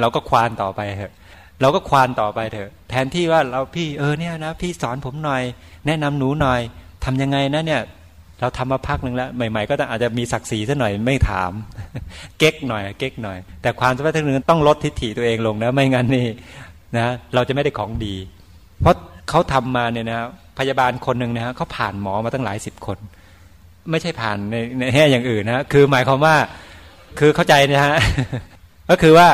เราก็ควานต่อไปเถอะ เราก็ควานต่อไปเถอะ แทนที่ว่าเราพี่เออเนี่ยนะพี่สอนผมหน่อย แนะนำหนูหน่อยทำยังไงนะเนี่ยเราทำมาพักหนึ่งแล้วใหม่ ๆ ก็อาจจะมีศักดิ์ศรีซะหน่อยไม่ถาม เก๊กหน่อย เก๊กหน่อย แต่ความสามารถทั้งนึงต้องลดทิฐิตัวเองลงนะไม่งั้นนี่นะเราจะไม่ได้ของดี เพราะเขาทำมาเนี่ยนะ พยาบาลคนหนึ่งนะฮะเขาผ่านหมอมาตั้งหลายสิบคน ไม่ใช่ผ่านในในแง่อย่างอื่นนะคือหมายความว่าคือเข้าใจนะฮะก็คือว่า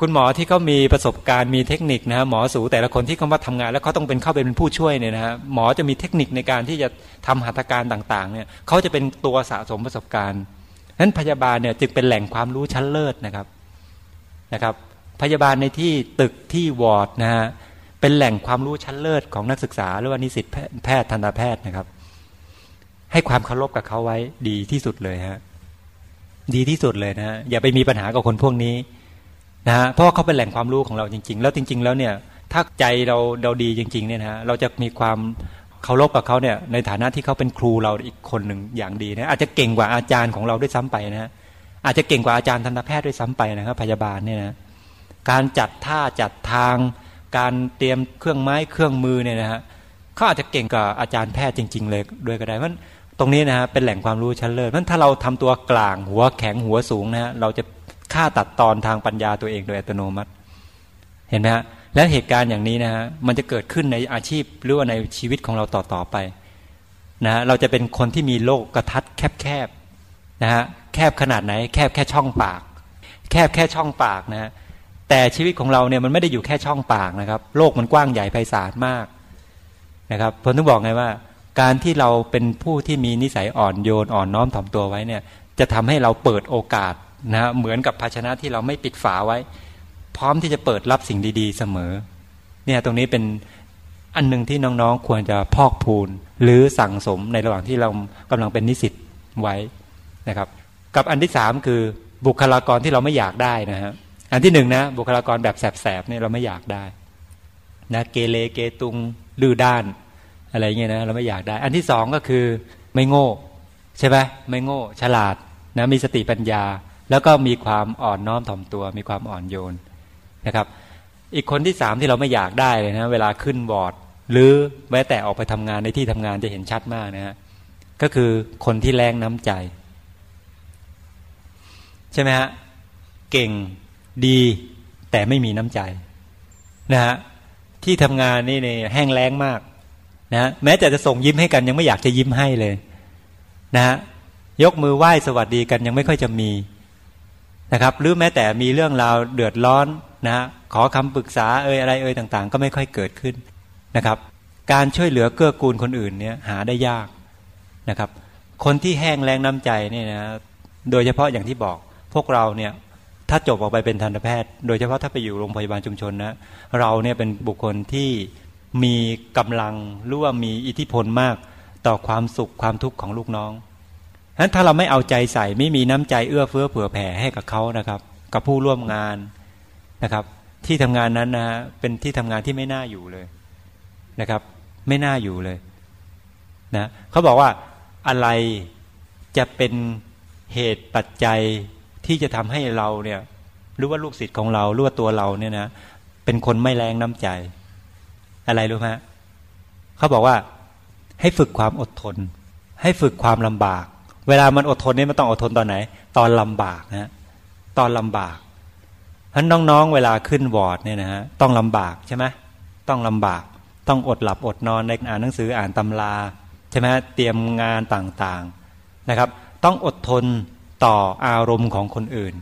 คุณหมอที่เขามีประสบการณ์มีเทคนิคนะฮะหมอสูแต่ละคนที่เขามาทำงาน แล้วเขาต้องเป็นเข้าไปเป็นผู้ช่วยเนี่ยนะฮะหมอจะมีเทคนิคในการที่จะทำหัตถการต่างๆเนี่ยเขาจะเป็นตัวสะสมประสบการณ์นั้นพยาบาลเนี่ยจึงเป็นแหล่งความรู้ชั้นเลิศนะครับนะครับ พยาบาลในที่ตึกที่วอร์ดนะฮะ เป็นแหล่งความรู้ชั้นเลิศของนักศึกษาหรือว่านิสิตแพทย์ทันตแพทย์นะครับ ให้ความเคารพกับเขาไว้ดีที่สุดเลยฮะดีที่สุดเลยนะฮะอย่าไปมีปัญหากับคนพวกนี้นะฮะเพราะว่าเขาเป็นแหล่งความรู้ของเราจริง ๆ แล้วจริง ๆ แล้วเนี่ย ถ้าใจเราเราดีจริง ๆ เนี่ยนะฮะเราจะมีความเคารพกับเขาเนี่ย ในฐานะที่เขาเป็นครูเราอีกคนหนึ่งอย่างดีนะอาจจะเก่งกว่าอาจารย์ของเราด้วยซ้ำไปนะฮะอาจจะเก่งกว่าอาจารย์ทันตแพทย์ด้วยซ้ำไปนะครับพยาบาลเนี่ยนะการจัดท่าจัดทาง การเตรียมเครื่องไม้เครื่องมือเนี่ยนะฮะเขาอาจจะเก่งกว่าอาจารย์แพทย์จริง ๆ เลยด้วยก็ได้เพราะตรงนี้นะฮะเป็นแหล่งความรู้ชั้นเลิศเพราะถ้าเราทำตัวกลางหัวแข็งหัวสูงนะฮะเราจะฆ่าตัดตอนทางปัญญาตัวเองโดยอัตโนมัติ เห็นไหมฮะและเหตุการณ์อย่างนี้นะฮะมันจะเกิดขึ้นในอาชีพหรือว่าในชีวิตของเราต่อๆไปนะฮะเราจะเป็นคนที่มีโลกกระทัดแคบๆนะฮะแคบขนาดไหน แคบแค่ช่องปาก แคบแค่ช่องปากนะฮะ แต่ชีวิตของเราเนี่ยมันไม่ได้อยู่แค่ช่องปากนะครับ โลกมันกว้างใหญ่ไพศาลมากนะครับผมต้องบอกไงว่า การที่เราเป็นผู้ที่มีนิสัยอ่อนโยนอ่อนน้อมถ่อมตัวไว้เนี่ย จะทำให้เราเปิดโอกาสนะเหมือนกับภาชนะที่เราไม่ปิดฝาไว้ พร้อมที่จะเปิดรับสิ่งดี ๆ เสมอ เนี่ยตรงนี้เป็นอันหนึ่งที่น้องๆควรจะพอกพูน หรือสั่งสมในระหว่างที่เรากำลังเป็นนิสิตไว้นะครับ กับอันที่สามคือบุคลากรที่เราไม่อยากได้นะฮะ อันที่หนึ่งนะบุคลากรแบบแสบๆเนี่ยเราไม่อยากได้นะเกเรเกตุงดื้อด้าน อะไรเงี้ยนะเราไม่อยากได้ อันที่สองก็คือไม่โง่ ใช่ไหมไม่โง่ ฉลาดนะมีสติปัญญา แล้วก็มีความอ่อนน้อมถ่อมตัว มีความอ่อนโยนนะครับ อีกคนที่สามที่เราไม่อยากได้เลยนะเวลาขึ้นบอร์ด หรือแม้แต่ออกไปทำงานในที่ทำงานจะเห็นชัดมากนะฮะก็คือคนที่แรงน้ำใจ ใช่ไหมฮะเก่ง ดีแต่ไม่มีน้ำใจนะฮะที่ทำงานนี่เนี่ยแห้งแล้งมากนะแม้แต่จะส่งยิ้มให้กันยังไม่อยากจะยิ้มให้เลยนะฮะยกมือไหว้สวัสดีกันยังไม่ค่อยจะมีนะครับ หรือแม้แต่มีเรื่องราวเดือดร้อนนะฮะขอคำปรึกษาเอ่ยอะไรเอ่ยต่างๆ ก็ไม่ค่อยเกิดขึ้นนะครับ การช่วยเหลือเกื้อกูลคนอื่นเนี่ยหาได้ยากนะครับ คนที่แห้งแรงน้ำใจเนี่ยนะโดยเฉพาะอย่างที่บอกพวกเราเนี่ย ถ้าจบออกไปเป็นทันตแพทย์ โดยเฉพาะถ้าไปอยู่โรงพยาบาลชุมชนนะ เราเนี่ยเป็นบุคคลที่มีกำลังหรือว่ามีอิทธิพลมากต่อความสุขความทุกข์ของลูกน้องฉะนั้นถ้าเราไม่เอาใจใส่ไม่มีน้ำใจเอื้อเฟื้อเผื่อแผ่ให้กับเขานะครับ กับผู้ร่วมงานนะครับ ที่ทำงานนั้นนะเป็นที่ทำงานที่ไม่น่าอยู่เลยนะครับ ไม่น่าอยู่เลยนะเขาบอกว่าอะไรจะเป็นเหตุปัจจัย ที่จะทำให้เราเนี่ย หรือว่าลูกศิษย์ของเราหรือว่าตัวเราเนี่ยนะเป็นคนไม่แรงน้ำใจ อะไรรู้ไหมเขาบอกว่าให้ฝึกความอดทน ให้ฝึกความลำบาก เวลามันอดทนนี่มันต้องอดทนตอนไหน ตอนลำบากนะตอนลำบากฉะนั้นน้องๆ เวลาขึ้นวอร์ดเนี่ยนะฮะต้องลำบากใช่ไหมต้องลำบาก ต้องอดหลับอดนอนในอ่านหนังสืออ่านตำราใช่ไหมเตรียมงานต่างๆนะครับ ต้องอดทน ต่ออารมณ์ของคนอื่น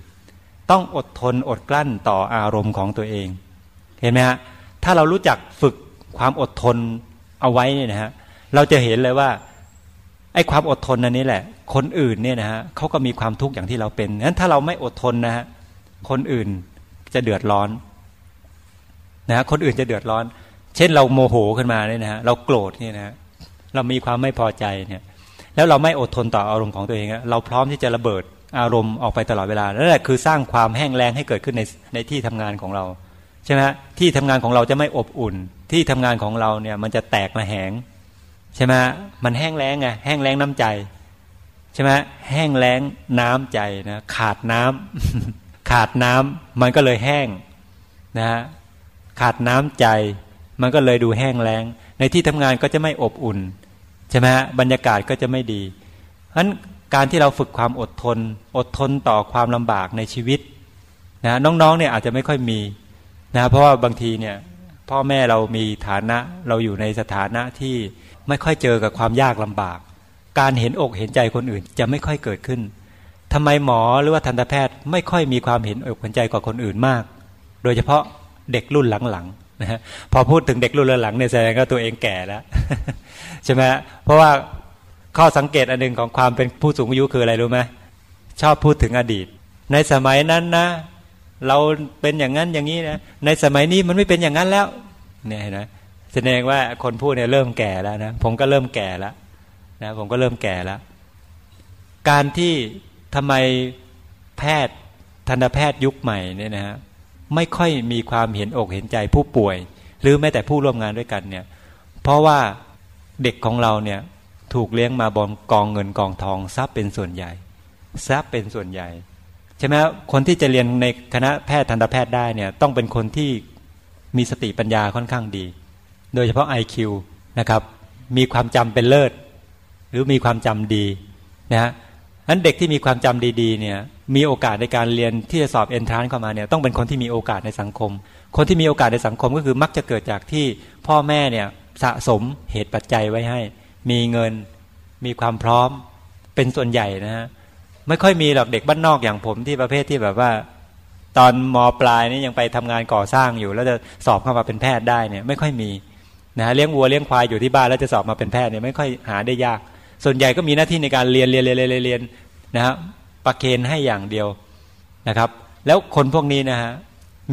ต้องอดทนอดกลั้นต่ออารมณ์ของตัวเอง เห็นไหมฮะถ้าเรารู้จักฝึกความอดทนเอาไว้เนี่ยนะฮะเราจะเห็นเลยว่าไอ้ความอดทนอันนี้แหละ คนอื่นเนี่ยนะฮะเขาก็มีความทุกข์อย่างที่เราเป็นนั้นถ้าเราไม่อดทนนะฮะคนอื่นจะเดือดร้อนนะคนอื่นจะเดือดร้อน เช่นเราโมโหขึ้นมาเนี่ยนะฮะเราโกรธเนี่ยนะฮะเรามีความไม่พอใจเนี่ย แล้วเราไม่อดทนต่ออารมณ์ของตัวเองเราพร้อมที่จะระเบิดอารมณ์ออกไปตลอดเวลานั่นแหละคือสร้างความแห้งแล้งให้เกิดขึ้นในในที่ทำงานของเราใช่ไหมที่ทำงานของเราจะไม่อบอุ่น ที่ทำงานของเราเนี่ยมันจะแตกระแหงใช่ไหมมันแห้งแล้งไงแห้งแล้งน้ำใจใช่ไหมแห้งแล้งน้ำใจนะขาดน้ำขาดน้ำมันก็เลยแห้งนะฮะขาดน้ำใจ มันก็เลยดูแห้งแล้ง ในที่ทำงานก็จะไม่อบอุ่น ใช่ไหมฮะบรรยากาศก็จะไม่ดีเพราะนั้นการที่เราฝึกความอดทน อดทนต่อความลำบากในชีวิตนะน้องๆเนี่ยอาจจะไม่ค่อยมีนะเพราะว่าบางทีเนี่ยพ่อแม่เรามีฐานะเราอยู่ในสถานะที่ไม่ค่อยเจอกับความยากลำบาก การเห็นอกเห็นใจคนอื่นจะไม่ค่อยเกิดขึ้นทำไมหมอหรือว่าทันตแพทย์ไม่ค่อยมีความเห็นอกเห็นใจกว่าคนอื่นมาก โดยเฉพาะเด็กรุ่นหลังๆ นะฮะพอพูดถึงเด็กรุ่นหลังเนี่ยแสดงว่าตัวเองแก่แล้วใช่ไหมเพราะว่าข้อสังเกตอันหนึ่งของความเป็นผู้สูงอายุคืออะไรรู้ไหมชอบพูดถึงอดีต ในสมัยนั้นนะเราเป็นอย่างนั้นอย่างนี้นะในสมัยนี้มันไม่เป็นอย่างนั้นแล้ว เนี่ยนะแสดงว่าคนพูดเนี่ยเริ่มแก่แล้วนะผมก็เริ่มแก่แล้วนะผมก็เริ่มแก่แล้ว การที่ทำไมแพทย์ทันตแพทย์ยุคใหม่เนี่ยนะฮะ ไม่ค่อยมีความเห็นอกเห็นใจผู้ป่วย หรือแม้แต่ผู้ร่วมงานด้วยกันเนี่ย เพราะว่าเด็กของเราเนี่ยถูกเลี้ยงมาบนกองเงินกองทองทรัพย์เป็นส่วนใหญ่ทรัพย์เป็นส่วนใหญ่ใช่ไหมคนที่จะเรียนในคณะแพทย์ทันตแพทย์ได้เนี่ยต้องเป็นคนที่มีสติปัญญาค่อนข้างดี โดยเฉพาะ IQ นะครับ มีความจำเป็นเลิศ หรือมีความจำดีนะฮะนั้นเด็กที่มีความจำดีๆเนี่ย มีโอกาสในการเรียนที่จะสอบเอนทรานเข้ามาเนี่ยต้องเป็นคนที่มีโอกาสในสังคม คนที่มีโอกาสในสังคมก็คือมักจะเกิดจากที่พ่อแม่เนี่ยสะสมเหตุปัจจัยไว้ให้ มีเงินมีความพร้อมเป็นส่วนใหญ่นะฮะไม่ค่อยมีหรอกเด็กบ้านนอกอย่างผมที่ประเภทที่แบบว่า ตอนมปลายนี่ยังไปทำงานก่อสร้างอยู่ แล้วจะสอบเข้ามาเป็นแพทย์ได้เนี่ยไม่ค่อยมีนะเลี้ยงวัวเลี้ยงควายอยู่ที่บ้านแล้วจะสอบมาเป็นแพทย์เนี่ยไม่ค่อยหาได้ยาก ส่วนใหญ่ก็มีหน้าที่ในการเรียนเรียนเรียนเรียนเรียนนะฮะ ประเคนให้อย่างเดียวนะครับ แล้วคนพวกนี้นะฮะ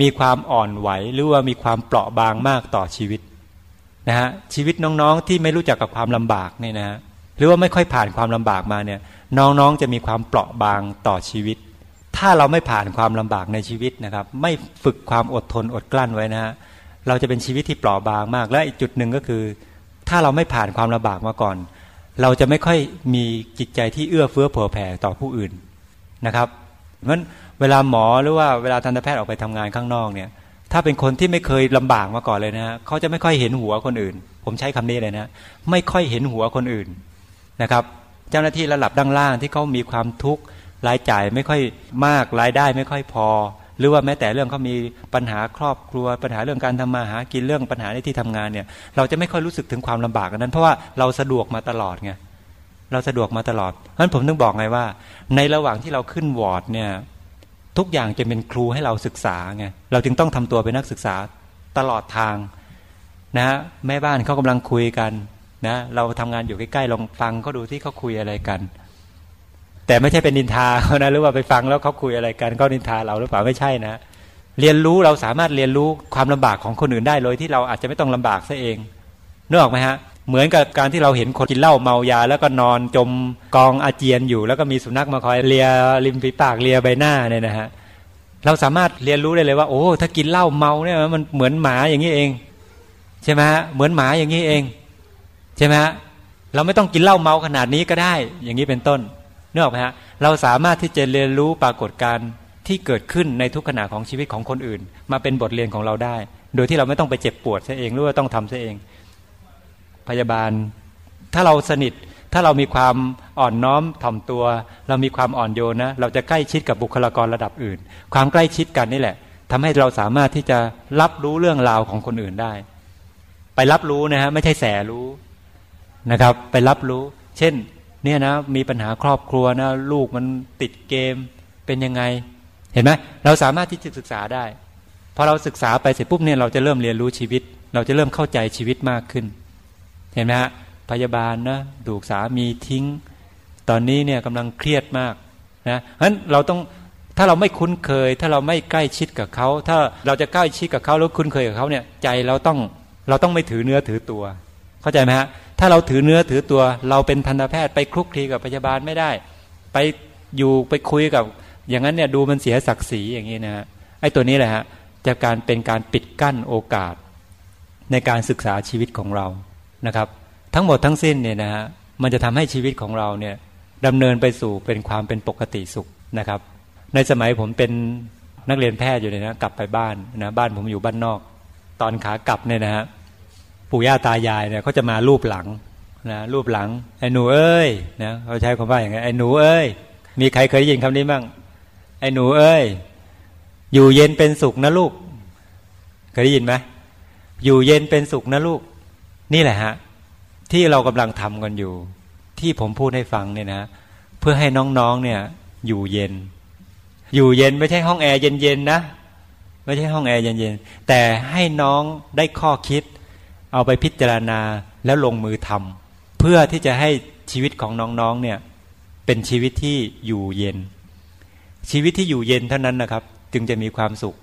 มีความอ่อนไหวหรือว่ามีความเปราะบางมากต่อชีวิตนะฮะชีวิตน้องๆที่ไม่รู้จักกับความลำบากเนี่ยนะฮะหรือว่าไม่ค่อยผ่านความลำบากมาเนี่ย น้องๆจะมีความเปราะบางต่อชีวิต ถ้าเราไม่ผ่านความลำบากในชีวิตนะครับ ไม่ฝึกความอดทนอดกลั้นไว้นะฮะเราจะเป็นชีวิตที่เปราะบางมาก และอีกจุดหนึ่งก็คือ ถ้าเราไม่ผ่านความลำบากมาก่อน เราจะไม่ค่อยมีจิตใจที่เอื้อเฟื้อเผื่อแผ่ต่อผู้อื่น นะครับเพราะฉะนั้นเวลาหมอหรือว่าเวลาทันตแพทย์ออกไปทำงานข้างนอกเนี่ย ถ้าเป็นคนที่ไม่เคยลำบากมาก่อนเลยนะเขาจะไม่ค่อยเห็นหัวคนอื่น ผมใช้คำนี้เลยนะไม่ค่อยเห็นหัวคนอื่นนะครับเจ้าหน้าที่ระดับด้านล่างที่เขามีความทุกข์รายจ่ายไม่ค่อยมากรายได้ไม่ค่อยพอ หรือว่าแม้แต่เรื่องเขามีปัญหาครอบครัว ปัญหาเรื่องการทำมาหากินเรื่องปัญหาในที่ทำงานเนี่ย เราจะไม่ค่อยรู้สึกถึงความลำบากนั้น เพราะว่าเราสะดวกมาตลอดไง เราสะดวกมาตลอดเพราะฉะนั้นผมต้องบอกไงว่า ในระหว่างที่เราขึ้นวอร์ดเนี่ย ทุกอย่างจะเป็นครูให้เราศึกษาไงเราจึงต้องทำตัวเป็นนักศึกษาตลอดทางนะแม่บ้านเขากำลังคุยกันนะเราทำงานอยู่ใกล้ๆลองฟังเขาดูที่เขาคุยอะไรกัน แต่ไม่ใช่เป็นนินทาเขานะหรือว่าไปฟังแล้วเขาคุยอะไรกันก็นินทาเราหรือเปล่าไม่ใช่นะ เรียนรู้เราสามารถเรียนรู้ความลำบากของคนอื่นได้เลยที่เราอาจจะไม่ต้องลำบากซะเองนึกออกไหมฮะ เหมือนกับการที่เราเห็นคนกินเหล้าเมายา แล้วก็นอนจมกองอาเจียนอยู่ แล้วก็มีสุนัขมาคอยเลียริมฝีปากเลียใบหน้าเนี่ยนะฮะเราสามารถเรียนรู้ได้เลยว่า โอ้ ถ้ากินเหล้าเมาเนี่ยมันเหมือนหมาอย่างนี้เอง ใช่ไหมฮะเหมือนหมาอย่างนี้เอง ใช่ไหมฮะเราไม่ต้องกินเหล้าเมาขนาดนี้ก็ได้ อย่างนี้เป็นต้นเนื้อะไหมฮะเราสามารถที่จะเรียนรู้ปรากฏการณ์ที่เกิดขึ้นในทุกขณะของชีวิตของคนอื่น มาเป็นบทเรียนของเราได้ โดยที่เราไม่ต้องไปเจ็บปวดซะเองหรือว่าต้องทำซะเอง พยาบาล ถ้าเราสนิทถ้าเรามีความอ่อนน้อมถ่อมตัว เรามีความอ่อนโยนนะ เราจะใกล้ชิดกับบุคลากรระดับอื่น ความใกล้ชิดกันนี่แหละทำให้เราสามารถที่จะรับรู้เรื่องราวของคนอื่นได้ ไปรับรู้นะฮะไม่ใช่แสรู้นะครับ ไปรับรู้ เช่น เนี่ยนะมีปัญหาครอบครัวนะลูกมันติดเกมเป็นยังไง เห็นไหมเราสามารถที่จะศึกษาได้พอเราศึกษาไปเสร็จปุ๊บเนี่ยเราจะเริ่มเรียนรู้ชีวิต เราจะเริ่มเข้าใจชีวิตมากขึ้น เห็นไหมฮะพยาบาลนะดูสามีทิ้ง ตอนนี้เนี่ยกำลังเครียดมากนะเพราะฉะนั้นเราต้องถ้าเราไม่คุ้นเคย ถ้าเราไม่ใกล้ชิดกับเขาถ้าเราจะใกล้ชิดกับเขาแล้วคุ้นเคยกับเขาเนี่ยใจเราต้องเราต้องไม่ถือเนื้อถือตัว เข้าใจไหมฮะถ้าเราถือเนื้อถือตัว เราเป็นทันตแพทย์ไปคลุกคลีกับพยาบาลไม่ได้ ไปอยู่ไปคุยกับ อย่างนั้นเนี่ยดูมันเสียศักดิ์ศรีอย่างนี้นะฮะไอ้ตัวนี้แหละฮะจะการเป็นการปิดกั้นโอกาสในการศึกษาชีวิตของเรา นะครับ ทั้งหมดทั้งสิ้นเนี่ยนะฮะมันจะทำให้ชีวิตของเราเนี่ยดำเนินไปสู่เป็นความเป็นปกติสุขนะครับ ในสมัยผมเป็นนักเรียนแพทย์อยู่เนี่ยนะกลับไปบ้านนะบ้านผมอยู่บ้านนอก ตอนขากลับเนี่ยนะฮะปู่ย่าตายายเนี่ยเขาจะมารูปหลังนะรูปหลังไอ้หนูเอ้ยนะเขาใช้คำว่าอย่างไงไอ้หนูเอ้ย มีใครเคยได้ยินคำนี้บ้างไอ้หนูเอ้ย อยู่เย็นเป็นสุขนะลูก เคยได้ยินไหมอยู่เย็นเป็นสุขนะลูก นี่แหละฮะที่เรากำลังทำกันอยู่ ที่ผมพูดให้ฟังเนี่ยนะ เพื่อให้น้องๆเนี่ย อยู่เย็น อยู่เย็นไม่ใช่ห้องแอร์เย็นๆนะไม่ใช่ห้องแอร์เย็นๆแต่ให้น้องได้ข้อคิด เอาไปพิจารณาแล้วลงมือทำเพื่อที่จะให้ชีวิตของน้องๆเนี่ย เป็นชีวิตที่อยู่เย็น ชีวิตที่อยู่เย็นเท่านั้นนะครับ จึงจะมีความสุข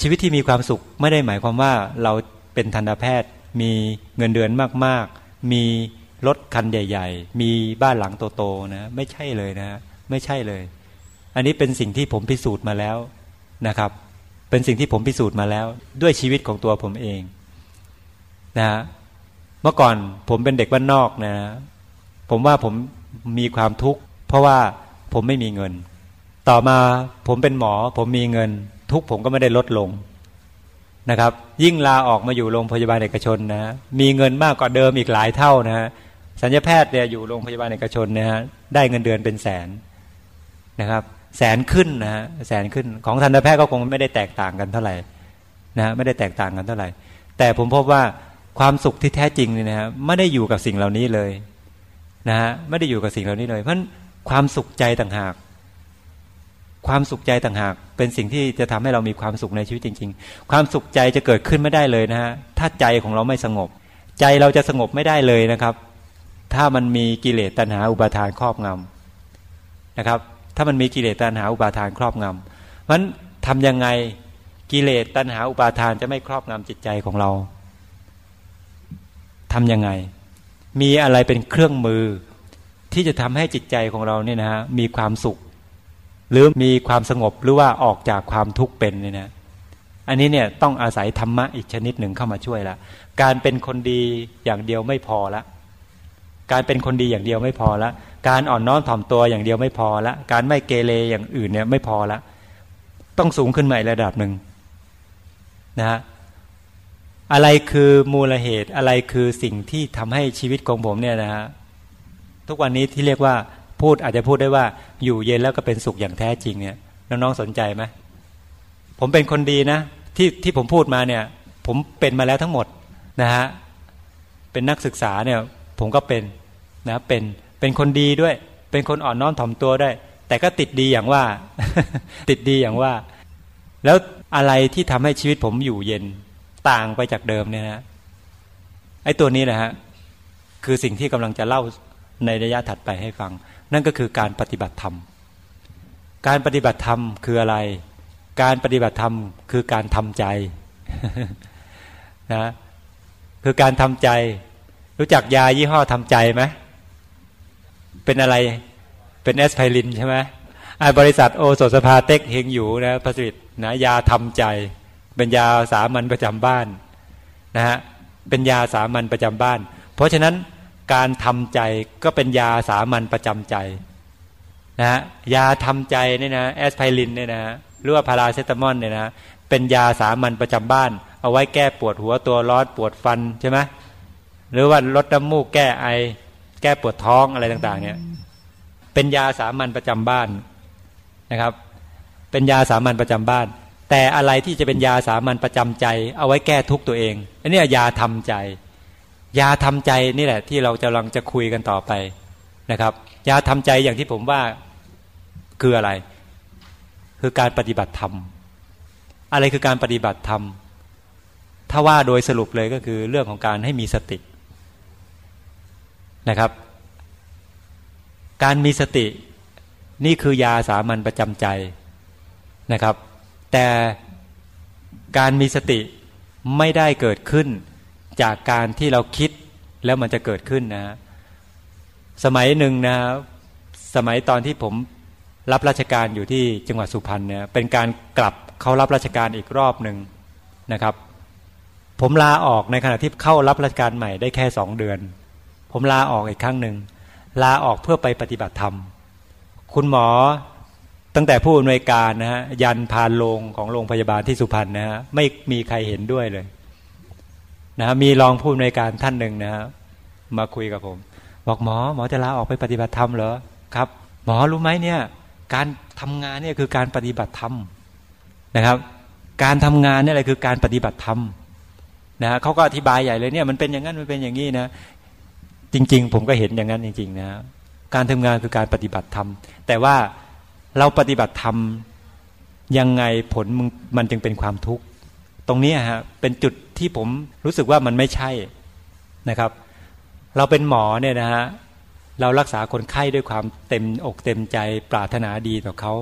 ชีวิตที่มีความสุขไม่ได้หมายความว่าเราเป็นทันตแพทย์ มีเงินเดือนมากๆ มีรถคันใหญ่ ๆ มีบ้านหลังโตๆนะไม่ใช่เลยนะ ไม่ใช่เลย อันนี้เป็นสิ่งที่ผมพิสูจน์มาแล้วนะครับ เป็นสิ่งที่ผมพิสูจน์มาแล้ว ด้วยชีวิตของตัวผมเองนะฮะเมื่อก่อนผมเป็นเด็กบ้านนอกนะ ผมว่าผมมีความทุกข์เพราะว่าผมไม่มีเงิน ต่อมาผมเป็นหมอ ผมมีเงิน ทุกผมก็ไม่ได้ลดลง นะครับ ยิ่งลาออกมาอยู่โรงพยาบาลเอกชนนะมีเงินมากกว่าเดิมอีกหลายเท่านะฮะสัญญาแพทย์เนี่ยอยู่โรงพยาบาลเอกชนนะฮะได้เงินเดือนเป็นแสนนะครับ แสนขึ้นนะฮะแสนขึ้นของทันตแพทย์ก็คงไม่ได้แตกต่างกันเท่าไหร่นะไม่ได้แตกต่างกันเท่าไหร่ แต่ผมพบว่าความสุขที่แท้จริงเนี่ยนะฮะไม่ได้อยู่กับสิ่งเหล่านี้เลยนะฮะไม่ได้อยู่กับสิ่งเหล่านี้เลย เพราะความสุขใจต่างหาก ความสุขใจต่างหาก เป็นสิ่งที่จะทำให้เรามีความสุขในชีวิตจริง ๆ ความสุขใจจะเกิดขึ้นไม่ได้เลยนะฮะถ้าใจของเราไม่สงบ ใจเราจะสงบไม่ได้เลยนะครับ ถ้ามันมีกิเลสตัณหาอุปาทานครอบงำนะครับ ถ้ามันมีกิเลสตัณหาอุปาทานครอบงำมันทำยังไงกิเลสตัณหาอุปาทานจะไม่ครอบงำจิตใจของเราทำยังไง มีอะไรเป็นเครื่องมือที่จะทำให้จิตใจของเราเนี่ยนะฮะมีความสุข หรือมีความสงบหรือว่าออกจากความทุกข์เป็นเนี่ยนะอันนี้เนี่ยต้องอาศัยธรรมะอีกชนิดหนึ่งเข้ามาช่วยละการเป็นคนดีอย่างเดียวไม่พอละ การเป็นคนดีอย่างเดียวไม่พอละ การอ่อนน้อมถ่อมตัวอย่างเดียวไม่พอละ การไม่เกเรอย่างอื่นเนี่ยไม่พอละ ต้องสูงขึ้นมาอีกระดับหนึ่งนะฮะอะไรคือมูลเหตุอะไรคือสิ่งที่ทำให้ชีวิตของผมเนี่ยนะฮะทุกวันนี้ที่เรียกว่า พูดอาจจะพูดได้ว่าอยู่เย็นแล้วก็เป็นสุขอย่างแท้จริงเนี่ยน้องๆสนใจไหมผมเป็นคนดีนะ ที่ที่ผมพูดมาเนี่ย ผมเป็นมาแล้วทั้งหมดนะฮะเป็นนักศึกษาเนี่ย ผมก็เป็นนะเป็นเป็นคนดีด้วย เป็นคนอ่อนน้อมถ่อมตัวได้ แต่ก็ติดดีอย่างว่า ติดดีอย่างว่า แล้วอะไรที่ทำให้ชีวิตผมอยู่เย็นต่างไปจากเดิมเนี่ยนะไอ้ตัวนี้นะฮะคือสิ่งที่กำลังจะเล่าในระยะถัดไปให้ฟัง นั่นก็คือการปฏิบัติธรรม การปฏิบัติธรรมคืออะไร การปฏิบัติธรรมคือการทำใจนะคือการทำใจ รู้จักยายี่ห้อทำใจไหมเป็นอะไรเป็นแอสไพรินใช่ไหมไอบริษัทโอโซสภาเต็กเฮงอยู่นะผลิตนะยาทำใจ เป็นยาสามัญประจำบ้านนะฮะเป็นยาสามัญประจำบ้าน เพราะฉะนั้น การทำใจก็เป็นยาสามัญประจำใจนะฮะยาทำใจเนี่ยนะแอสไพรินเนี่ยนะหรือว่าพาราเซตามอลเนี่ยนะเป็นยาสามัญประจำบ้าน เอาไว้แก้ปวดหัวตัวร้อนปวดฟันใช่ไหมหรือว่าลดน้ำมูกแก้ไอ แก้ปวดท้องอะไรต่าง ๆ เนี่ย เป็นยาสามัญประจำบ้านนะครับ เป็นยาสามัญประจำบ้าน แต่อะไรที่จะเป็นยาสามัญประจำใจ เอาไว้แก้ทุกตัวเองอันนี้ยาทำใจ ยาทำใจนี่แหละ ที่เราจะลังจะคุยกันต่อไปนะครับ ยาทำใจอย่างที่ผมว่าคืออะไร คือการปฏิบัติธรรม อะไรคือการปฏิบัติธรรม ถ้าว่าโดยสรุปเลยก็คือเรื่องของการให้มีสตินะครับ การมีสตินี่คือยาสามัญประจำใจนะครับ แต่การมีสติไม่ได้เกิดขึ้น จากการที่เราคิดแล้วมันจะเกิดขึ้นนะสมัยหนึ่งนะสมัยตอนที่ผมรับราชการอยู่ที่จังหวัดสุพรรณเนี่ยเป็นการกลับเข้ารับราชการอีกรอบหนึ่งนะครับ ผมลาออกในขณะที่เข้ารับราชการใหม่ได้แค่สองเดือน ผมลาออกอีกครั้งหนึ่งลาออกเพื่อไปปฏิบัติธรรม คุณหมอตั้งแต่ผู้อำนวยการนะฮะยันพานโรงของโรงพยาบาลที่สุพรรณนะฮะไม่มีใครเห็นด้วยเลย นะมีรองผู้อำนวยการท่านหนึ่งนะฮะมาคุยกับผม บอกหมอหมอจะลาออกไปปฏิบัติธรรมเหรอครับ หมอรู้ไหมเนี่ย การทำงานเนี่ยคือการปฏิบัติธรรมนะครับ การทำงานเนี่ยอะไรคือการปฏิบัติธรรมนะฮะเขาก็อธิบายใหญ่เลยเนี่ยมันเป็นอย่างนั้นมันเป็นอย่างนี้นะ จริง ๆ ผมก็เห็นอย่างนั้นจริง ๆ นะการทำงานคือการปฏิบัติธรรม แต่ว่าเราปฏิบัติธรรมยังไงผลมันจึงเป็นความทุกข์ ตรงนี้ฮะเป็นจุดที่ผมรู้สึกว่ามันไม่ใช่นะครับ เราเป็นหมอเนี่ยนะฮะเรารักษาคนไข้ด้วยความเต็มอกเต็มใจปรารถนาดีต่อเขา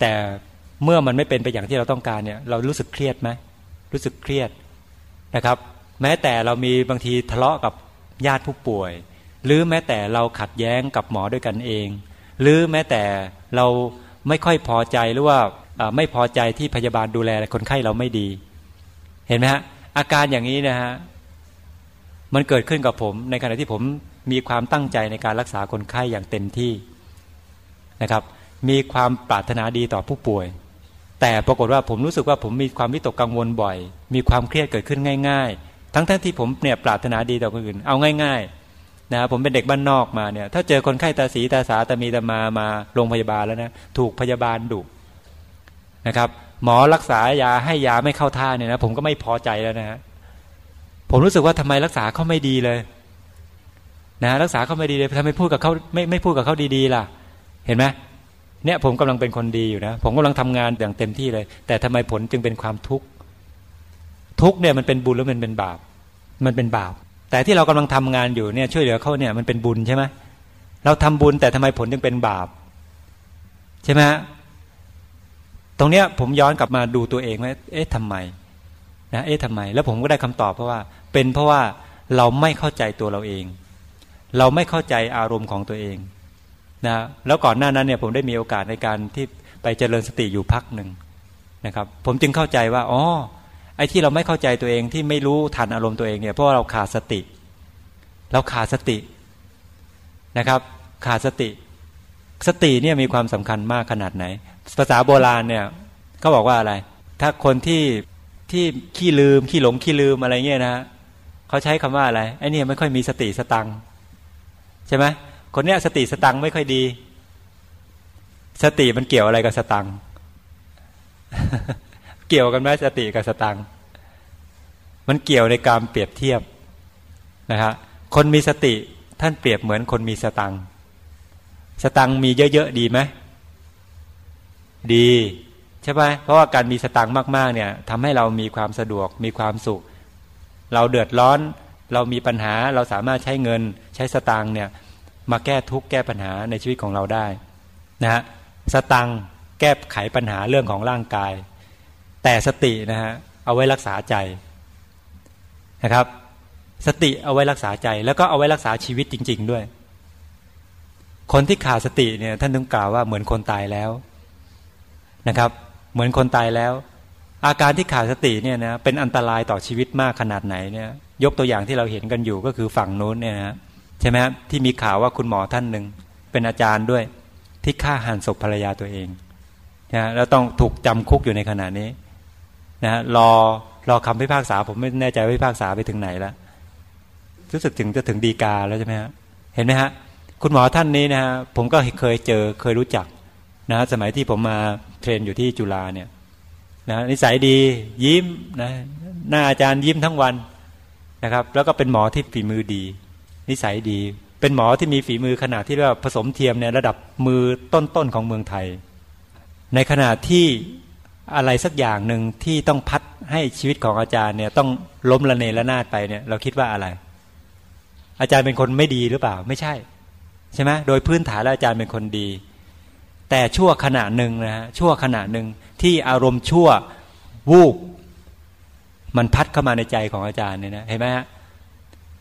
แต่เมื่อมันไม่เป็นไปอย่างที่เราต้องการเนี่ยเรารู้สึกเครียดไหมรู้สึกเครียดนะครับ แม้แต่เรามีบางทีทะเลาะกับญาติผู้ป่วย หรือแม้แต่เราขัดแย้งกับหมอด้วยกันเอง หรือแม้แต่เราไม่ค่อยพอใจหรือว่าไม่พอใจที่พยาบาลดูแลคนไข้เราไม่ดี เห็นไหมฮะอาการอย่างนี้นะฮะมันเกิดขึ้นกับผมในขณะที่ผมมีความตั้งใจในการรักษาคนไข้อย่างเต็มที่นะครับ มีความปรารถนาดีต่อผู้ป่วย แต่ปรากฏว่าผมรู้สึกว่าผมมีความวิตกกังวลบ่อย มีความเครียดเกิดขึ้นง่าย ๆ ทั้งๆทที่ผมเนี่ยปรารถนาดีต่อคนอื่น เอาง่าย ๆ นะผมเป็นเด็กบ้านนอกมาเนี่ย ถ้าเจอคนไข้ตาสีตาสาตามีตามามาโรงพยาบาลแล้วนะถูกพยาบาลดุนะครับ หมอรักษายาให้ยาไม่เข้าท่าเนี่ยนะผมก็ไม่พอใจแล้วนะฮะผมรู้สึกว่าทำไมรักษาเขาไม่ดีเลย นะรักษาเขาไม่ดีเลยทำไมพูดกับเขาไม่ไม่พูดกับเขาดีๆล่ะ เห็นไหมเนี่ยผมกำลังเป็นคนดีอยู่นะผมกำลังทำงานอย่างเต็มที่เลย แต่ทำไมผลจึงเป็นความทุกข์ทุกเนี่ยมันเป็นบุญหรือมันเป็นบาป มันเป็นบาป แต่ที่เรากำลังทำงานอยู่เนี่ยช่วยเหลือเขาเนี่ยมันเป็นบุญใช่ไหมเราทำบุญแต่ทำไมผลจึงเป็นบาป ใช่ไหม ตรงเนี้ยผมย้อนกลับมาดูตัวเองว่าเอ๊ะทำไมนะเอ๊ะทำไม แล้วผมก็ได้คำตอบเพราะว่า เป็นเพราะว่าเราไม่เข้าใจตัวเราเอง เราไม่เข้าใจอารมณ์ของตัวเองนะแล้วก่อนหน้านั้นเนี่ยผมได้มีโอกาสในการที่ไปเจริญสติอยู่พักหนึ่งนะครับ ผมจึงเข้าใจว่าอ๋อไอ้ที่เราไม่เข้าใจตัวเองที่ไม่รู้ทันอารมณ์ตัวเองเนี่ยเพราะว่าเราขาดสติ เราขาดสตินะครับ ขาดสติ สติเนี่ยมีความสำคัญมากขนาดไหน ภาษาโบราณเนี่ยเขาบอกว่าอะไร ถ้าคนที่ที่ขี้ลืมขี้หลงขี้ลืมอะไรเงี้ยนะเขาใช้คำว่าอะไรไอ้นี่ไม่ค่อยมีสติสตังใช่ไหมคนเนี้ยสติสตังไม่ค่อยดี สติมันเกี่ยวอะไรกับสตังเกี่ยวกันไหมสติกับสตังมันเกี่ยวในการเปรียบเทียบนะฮะคนมีสติท่านเปรียบเหมือนคนมีสตังสตังมีเยอะๆดีไหม ดีใช่ไหมเพราะว่าการมีสตังมากๆเนี่ยทำให้เรามีความสะดวกมีความสุข เราเดือดร้อน เรามีปัญหาเราสามารถใช้เงินใช้สตังเนี่ยมาแก้ทุกข์แก้ปัญหาในชีวิตของเราได้นะฮะสตังแก้ไขปัญหาเรื่องของร่างกาย แต่สตินะฮะเอาไว้รักษาใจนะครับ สติเอาไว้รักษาใจ แล้วก็เอาไว้รักษาชีวิตจริง ๆ ด้วย คนที่ขาดสติเนี่ยท่านต้องกล่าวว่าเหมือนคนตายแล้ว นะครับ เหมือนคนตายแล้ว อาการที่ขาดสติเนี่ยนะเป็นอันตรายต่อชีวิตมากขนาดไหนเนี่ยยกตัวอย่างที่เราเห็นกันอยู่ก็คือฝั่งโน้นเนี่ยนะใช่ไหมครับที่มีข่าวว่าคุณหมอท่านหนึ่งเป็นอาจารย์ด้วยที่ฆ่าหันศพภรรยาตัวเองนะแล้วต้องถูกจำคุกอยู่ในขณะนี้นะรอรอคำพิพากษา ผมไม่แน่ใจว่าพิพากษาไปถึงไหนแล้วรู้สึกถึงจะถึงดีกาแล้วใช่ไหมฮะเห็นไหมฮะคุณหมอท่านนี้นะฮะผมก็เคยเจอเคยรู้จัก นะสมัยที่ผมมาเทรนอยู่ที่จุฬาเนี่ยนะนิสัยดียิ้มนะหน้าอาจารย์ยิ้มทั้งวันนะครับ แล้วก็เป็นหมอที่ฝีมือดี นิสัยดี เป็นหมอที่มีฝีมือขนาดที่เรียกว่าผสมเทียมในระดับมือต้นๆของเมืองไทย ในขณะที่อะไรสักอย่างหนึ่งที่ต้องพัดให้ชีวิตของอาจารย์เนี่ยต้องล้มละเนระนาดไปเนี่ย เราคิดว่าอะไร อาจารย์เป็นคนไม่ดีหรือเปล่า ไม่ใช่ ใช่ไหมโดยพื้นฐานแล้วอาจารย์เป็นคนดี แต่ชั่วขณะหนึ่งนะฮะชั่วขณะหนึ่งที่อารมณ์ชั่ววูบมันพัดเข้ามาในใจของอาจารย์เนี่ยนะเห็นไหมฮะ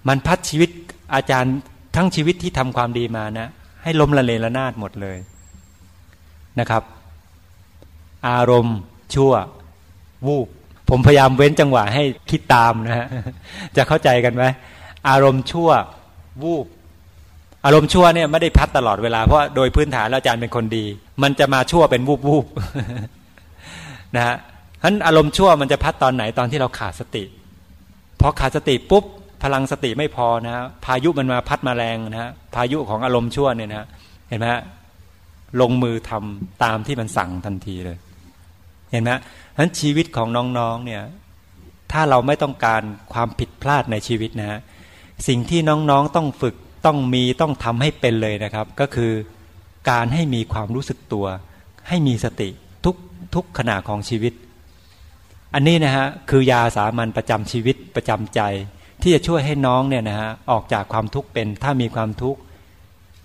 มันพัดชีวิตอาจารย์ทั้งชีวิตที่ทำความดีมานะให้ล้มละเลระนาดหมดเลยนะครับ อารมณ์ชั่ววูบผมพยายามเว้นจังหวะให้คิดตามนะฮะจะเข้าใจกันไหมอารมณ์ชั่ววูบ อารมณ์ชั่วเนี่ยไม่ได้พัดตลอดเวลาเพราะโดยพื้นฐานแล้วอาจารย์เป็นคนดี มันจะมาชั่วเป็นวูบวูบนะฮะฉะนั้นอารมณ์ชั่วมันจะพัดตอนไหนตอนที่เราขาดสติพอขาดสติปุ๊บพลังสติไม่พอนะพายุมันมาพัดมาแรงนะฮะพายุของอารมณ์ชั่วเนี่ยนะเห็นไหมลงมือทำตามที่มันสั่งทันทีเลย เห็นไหมฉะนั้นชีวิตของน้องๆเนี่ยถ้าเราไม่ต้องการความผิดพลาดในชีวิตนะ สิ่งที่น้องๆต้องฝึก ต้องมีต้องทำให้เป็นเลยนะครับ ก็คือการให้มีความรู้สึกตัว ให้มีสติทุกทุกขณะของชีวิต อันนี้นะฮะคือยาสามัญประจำชีวิตประจำใจ ที่จะช่วยให้น้องเนี่ยนะฮะออกจากความทุกข์เป็นถ้ามีความทุกข์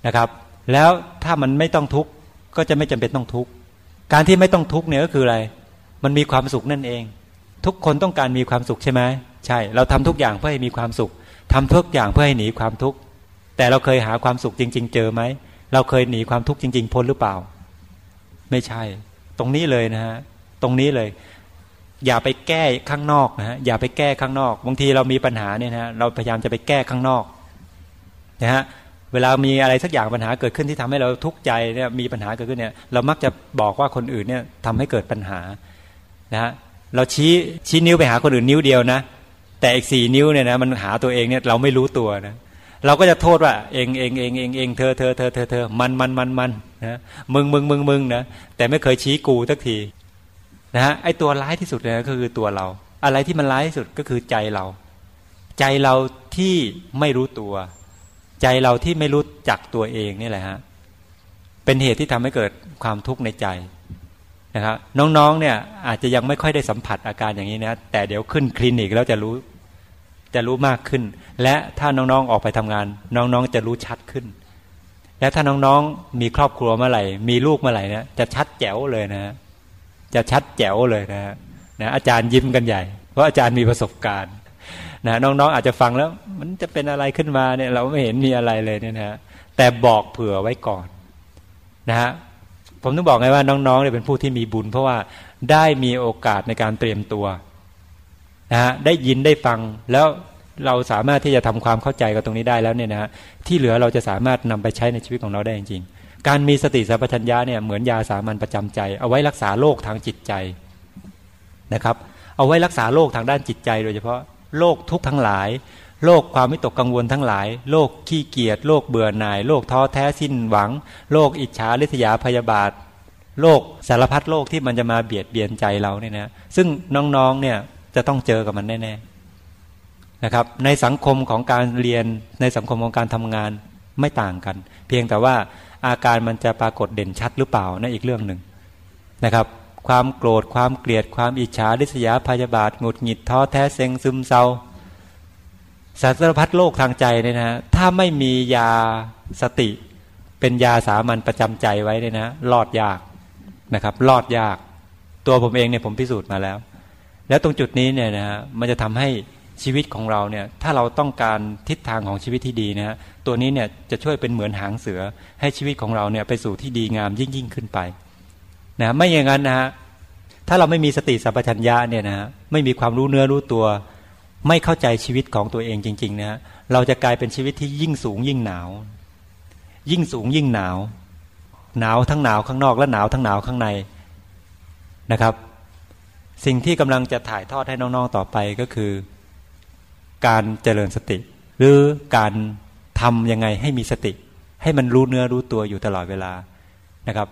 นะครับ แล้วถ้ามันไม่ต้องทุกข์ก็จะไม่จำเป็นต้องทุกข์การที่ไม่ต้องทุกข์เนี่ยก็คืออะไร มันมีความสุขนั่นเอง ทุกคนต้องการมีความสุขใช่ไหมใช่ เราทำทุกอย่างเพื่อให้มีความสุขทำทุกอย่างเพื่อให้หนีความทุกข์ แต่เราเคยหาความสุขจริง ๆ เจอไหม เราเคยหนีความทุกข์จริง ๆ พ้นหรือเปล่า ไม่ใช่ ตรงนี้เลยนะฮะ ตรงนี้เลย อย่าไปแก้ข้างนอกนะฮะ อย่าไปแก้ข้างนอก บางทีเรามีปัญหาเนี่ยนะเราพยายามจะไปแก้ข้างนอกนะฮะ เวลามีอะไรสักอย่างปัญหาเกิดขึ้นที่ทำให้เราทุกข์ใจเนี่ย มีปัญหาเกิดขึ้นเนี่ย เรามักจะบอกว่าคนอื่นเนี่ยทำให้เกิดปัญหา นะฮะ เราชี้ชี้นิ้วไปหาคนอื่นนิ้วเดียวนะ แต่อีกสี่นิ้วเนี่ยนะมันหาตัวเองเนี่ยเราไม่รู้ตัวนะ เราก็จะโทษว่า เองเองเองเองเองเธอเธอเธอเธอเธอมันมันมันมันนะมึงมึงมึงมึงนะแต่ไม่เคยชี้กูสักทีนะฮะไอตัวร้ายที่สุดเลยก็คือตัวเรา อะไรที่มันร้ายที่สุดก็คือใจเรา ใจเราที่ไม่รู้ตัว ใจเราที่ไม่รู้จักตัวเองนี่แหละฮะเป็นเหตุที่ทำให้เกิดความทุกข์ในใจนะครับน้องๆเนี่ยอาจจะยังไม่ค่อยได้สัมผัสอาการอย่างนี้นะแต่เดี๋ยวขึ้นคลินิกแล้วจะรู้ จะรู้มากขึ้น และถ้าน้องๆออกไปทำงาน น้องๆจะรู้ชัดขึ้น และถ้าน้องๆมีครอบครัวเมื่อไหร่ มีลูกเมื่อไหร่นี่ยจะชัดแจ๋วเลยนะ จะชัดแจ๋วเลยนะนะอาจารย์ยิ้มกันใหญ่ เพราะอาจารย์มีประสบการณ์นะน้องๆอาจจะฟังแล้ว มันจะเป็นอะไรขึ้นมาเนี่ยเราไม่เห็นมีอะไรเลยเนี่ยนะแต่บอกเผื่อไว้ก่อนนะฮะผมต้องบอกไงว่าน้องๆเนี่ยเป็นผู้ที่มีบุญ เพราะว่าได้มีโอกาสในการเตรียมตัว นะฮะได้ยินได้ฟังแล้วเราสามารถที่จะทำความเข้าใจกับตรงนี้ได้แล้วเนี่ยนะฮะที่เหลือเราจะสามารถนำไปใช้ในชีวิตของเราได้จริงๆ การมีสติสัพพัญญาเนี่ยเหมือนยาสามัญประจำใจ เอาไว้รักษาโรคทางจิตใจนะครับ เอาไว้รักษาโรคทางด้านจิตใจโดยเฉพาะโรคทุกทั้งหลายโรคความไม่ตกกังวลทั้งหลายโรคขี้เกียจโรคเบื่อหน่ายโรคท้อแท้สิ้นหวังโรคอิจฉาริษยาพยาบาทโรคสารพัดโรคที่มันจะมาเบียดเบียนใจเราเนี่ยนะซึ่งน้องๆเนี่ย จะต้องเจอกับมันแน่ๆนะครับ ในสังคมของการเรียนในสังคมของการทำงานไม่ต่างกัน เพียงแต่ว่าอาการมันจะปรากฏเด่นชัดหรือเปล่านั่นอีกเรื่องหนึ่งนะครับ ความโกรธความเกลียดความอิจฉาริษยาพยาบาทหงุดหงิดท้อแท้เซ็งซึมเศร้าสารพัดโรคทางใจเนี่ยนะถ้าไม่มียาสติ เป็นยาสามัญประจำใจไว้เนี่ยนะรอดยากนะครับรอดยาก ตัวผมเองเนี่ยผมพิสูจน์มาแล้ว แล้วตรงจุดนี้เนี่ยนะมันจะทำให้ชีวิตของเราเนี่ยถ้าเราต้องการทิศทางของชีวิตที่ดีนะฮะตัวนี้เนี่ยจะช่วยเป็นเหมือนหางเสือ ให้ชีวิตของเราเนี่ยไปสู่ที่ดีงามยิ่งยิ่งขึ้นไปนะไม่อย่างนั้นนะฮะถ้าเราไม่มีสติสัพพัญญะเนี่ยนะฮะไม่มีความรู้เนื้อรู้ตัว ไม่เข้าใจชีวิตของตัวเองจริงๆนะเราจะกลายเป็นชีวิตที่ยิ่งสูงยิ่งหนาว ยิ่งสูงยิ่งหนาว หนาวทั้งหนาวข้างนอกและหนาวทั้งหนาวข้างในนะครับ สิ่งที่กำลังจะถ่ายทอดให้น้องๆต่อไปก็คือ การเจริญสติ หรือการทำยังไงให้มีสติ ให้มันรู้เนื้อรู้ตัวอยู่ตลอดเวลานะครับ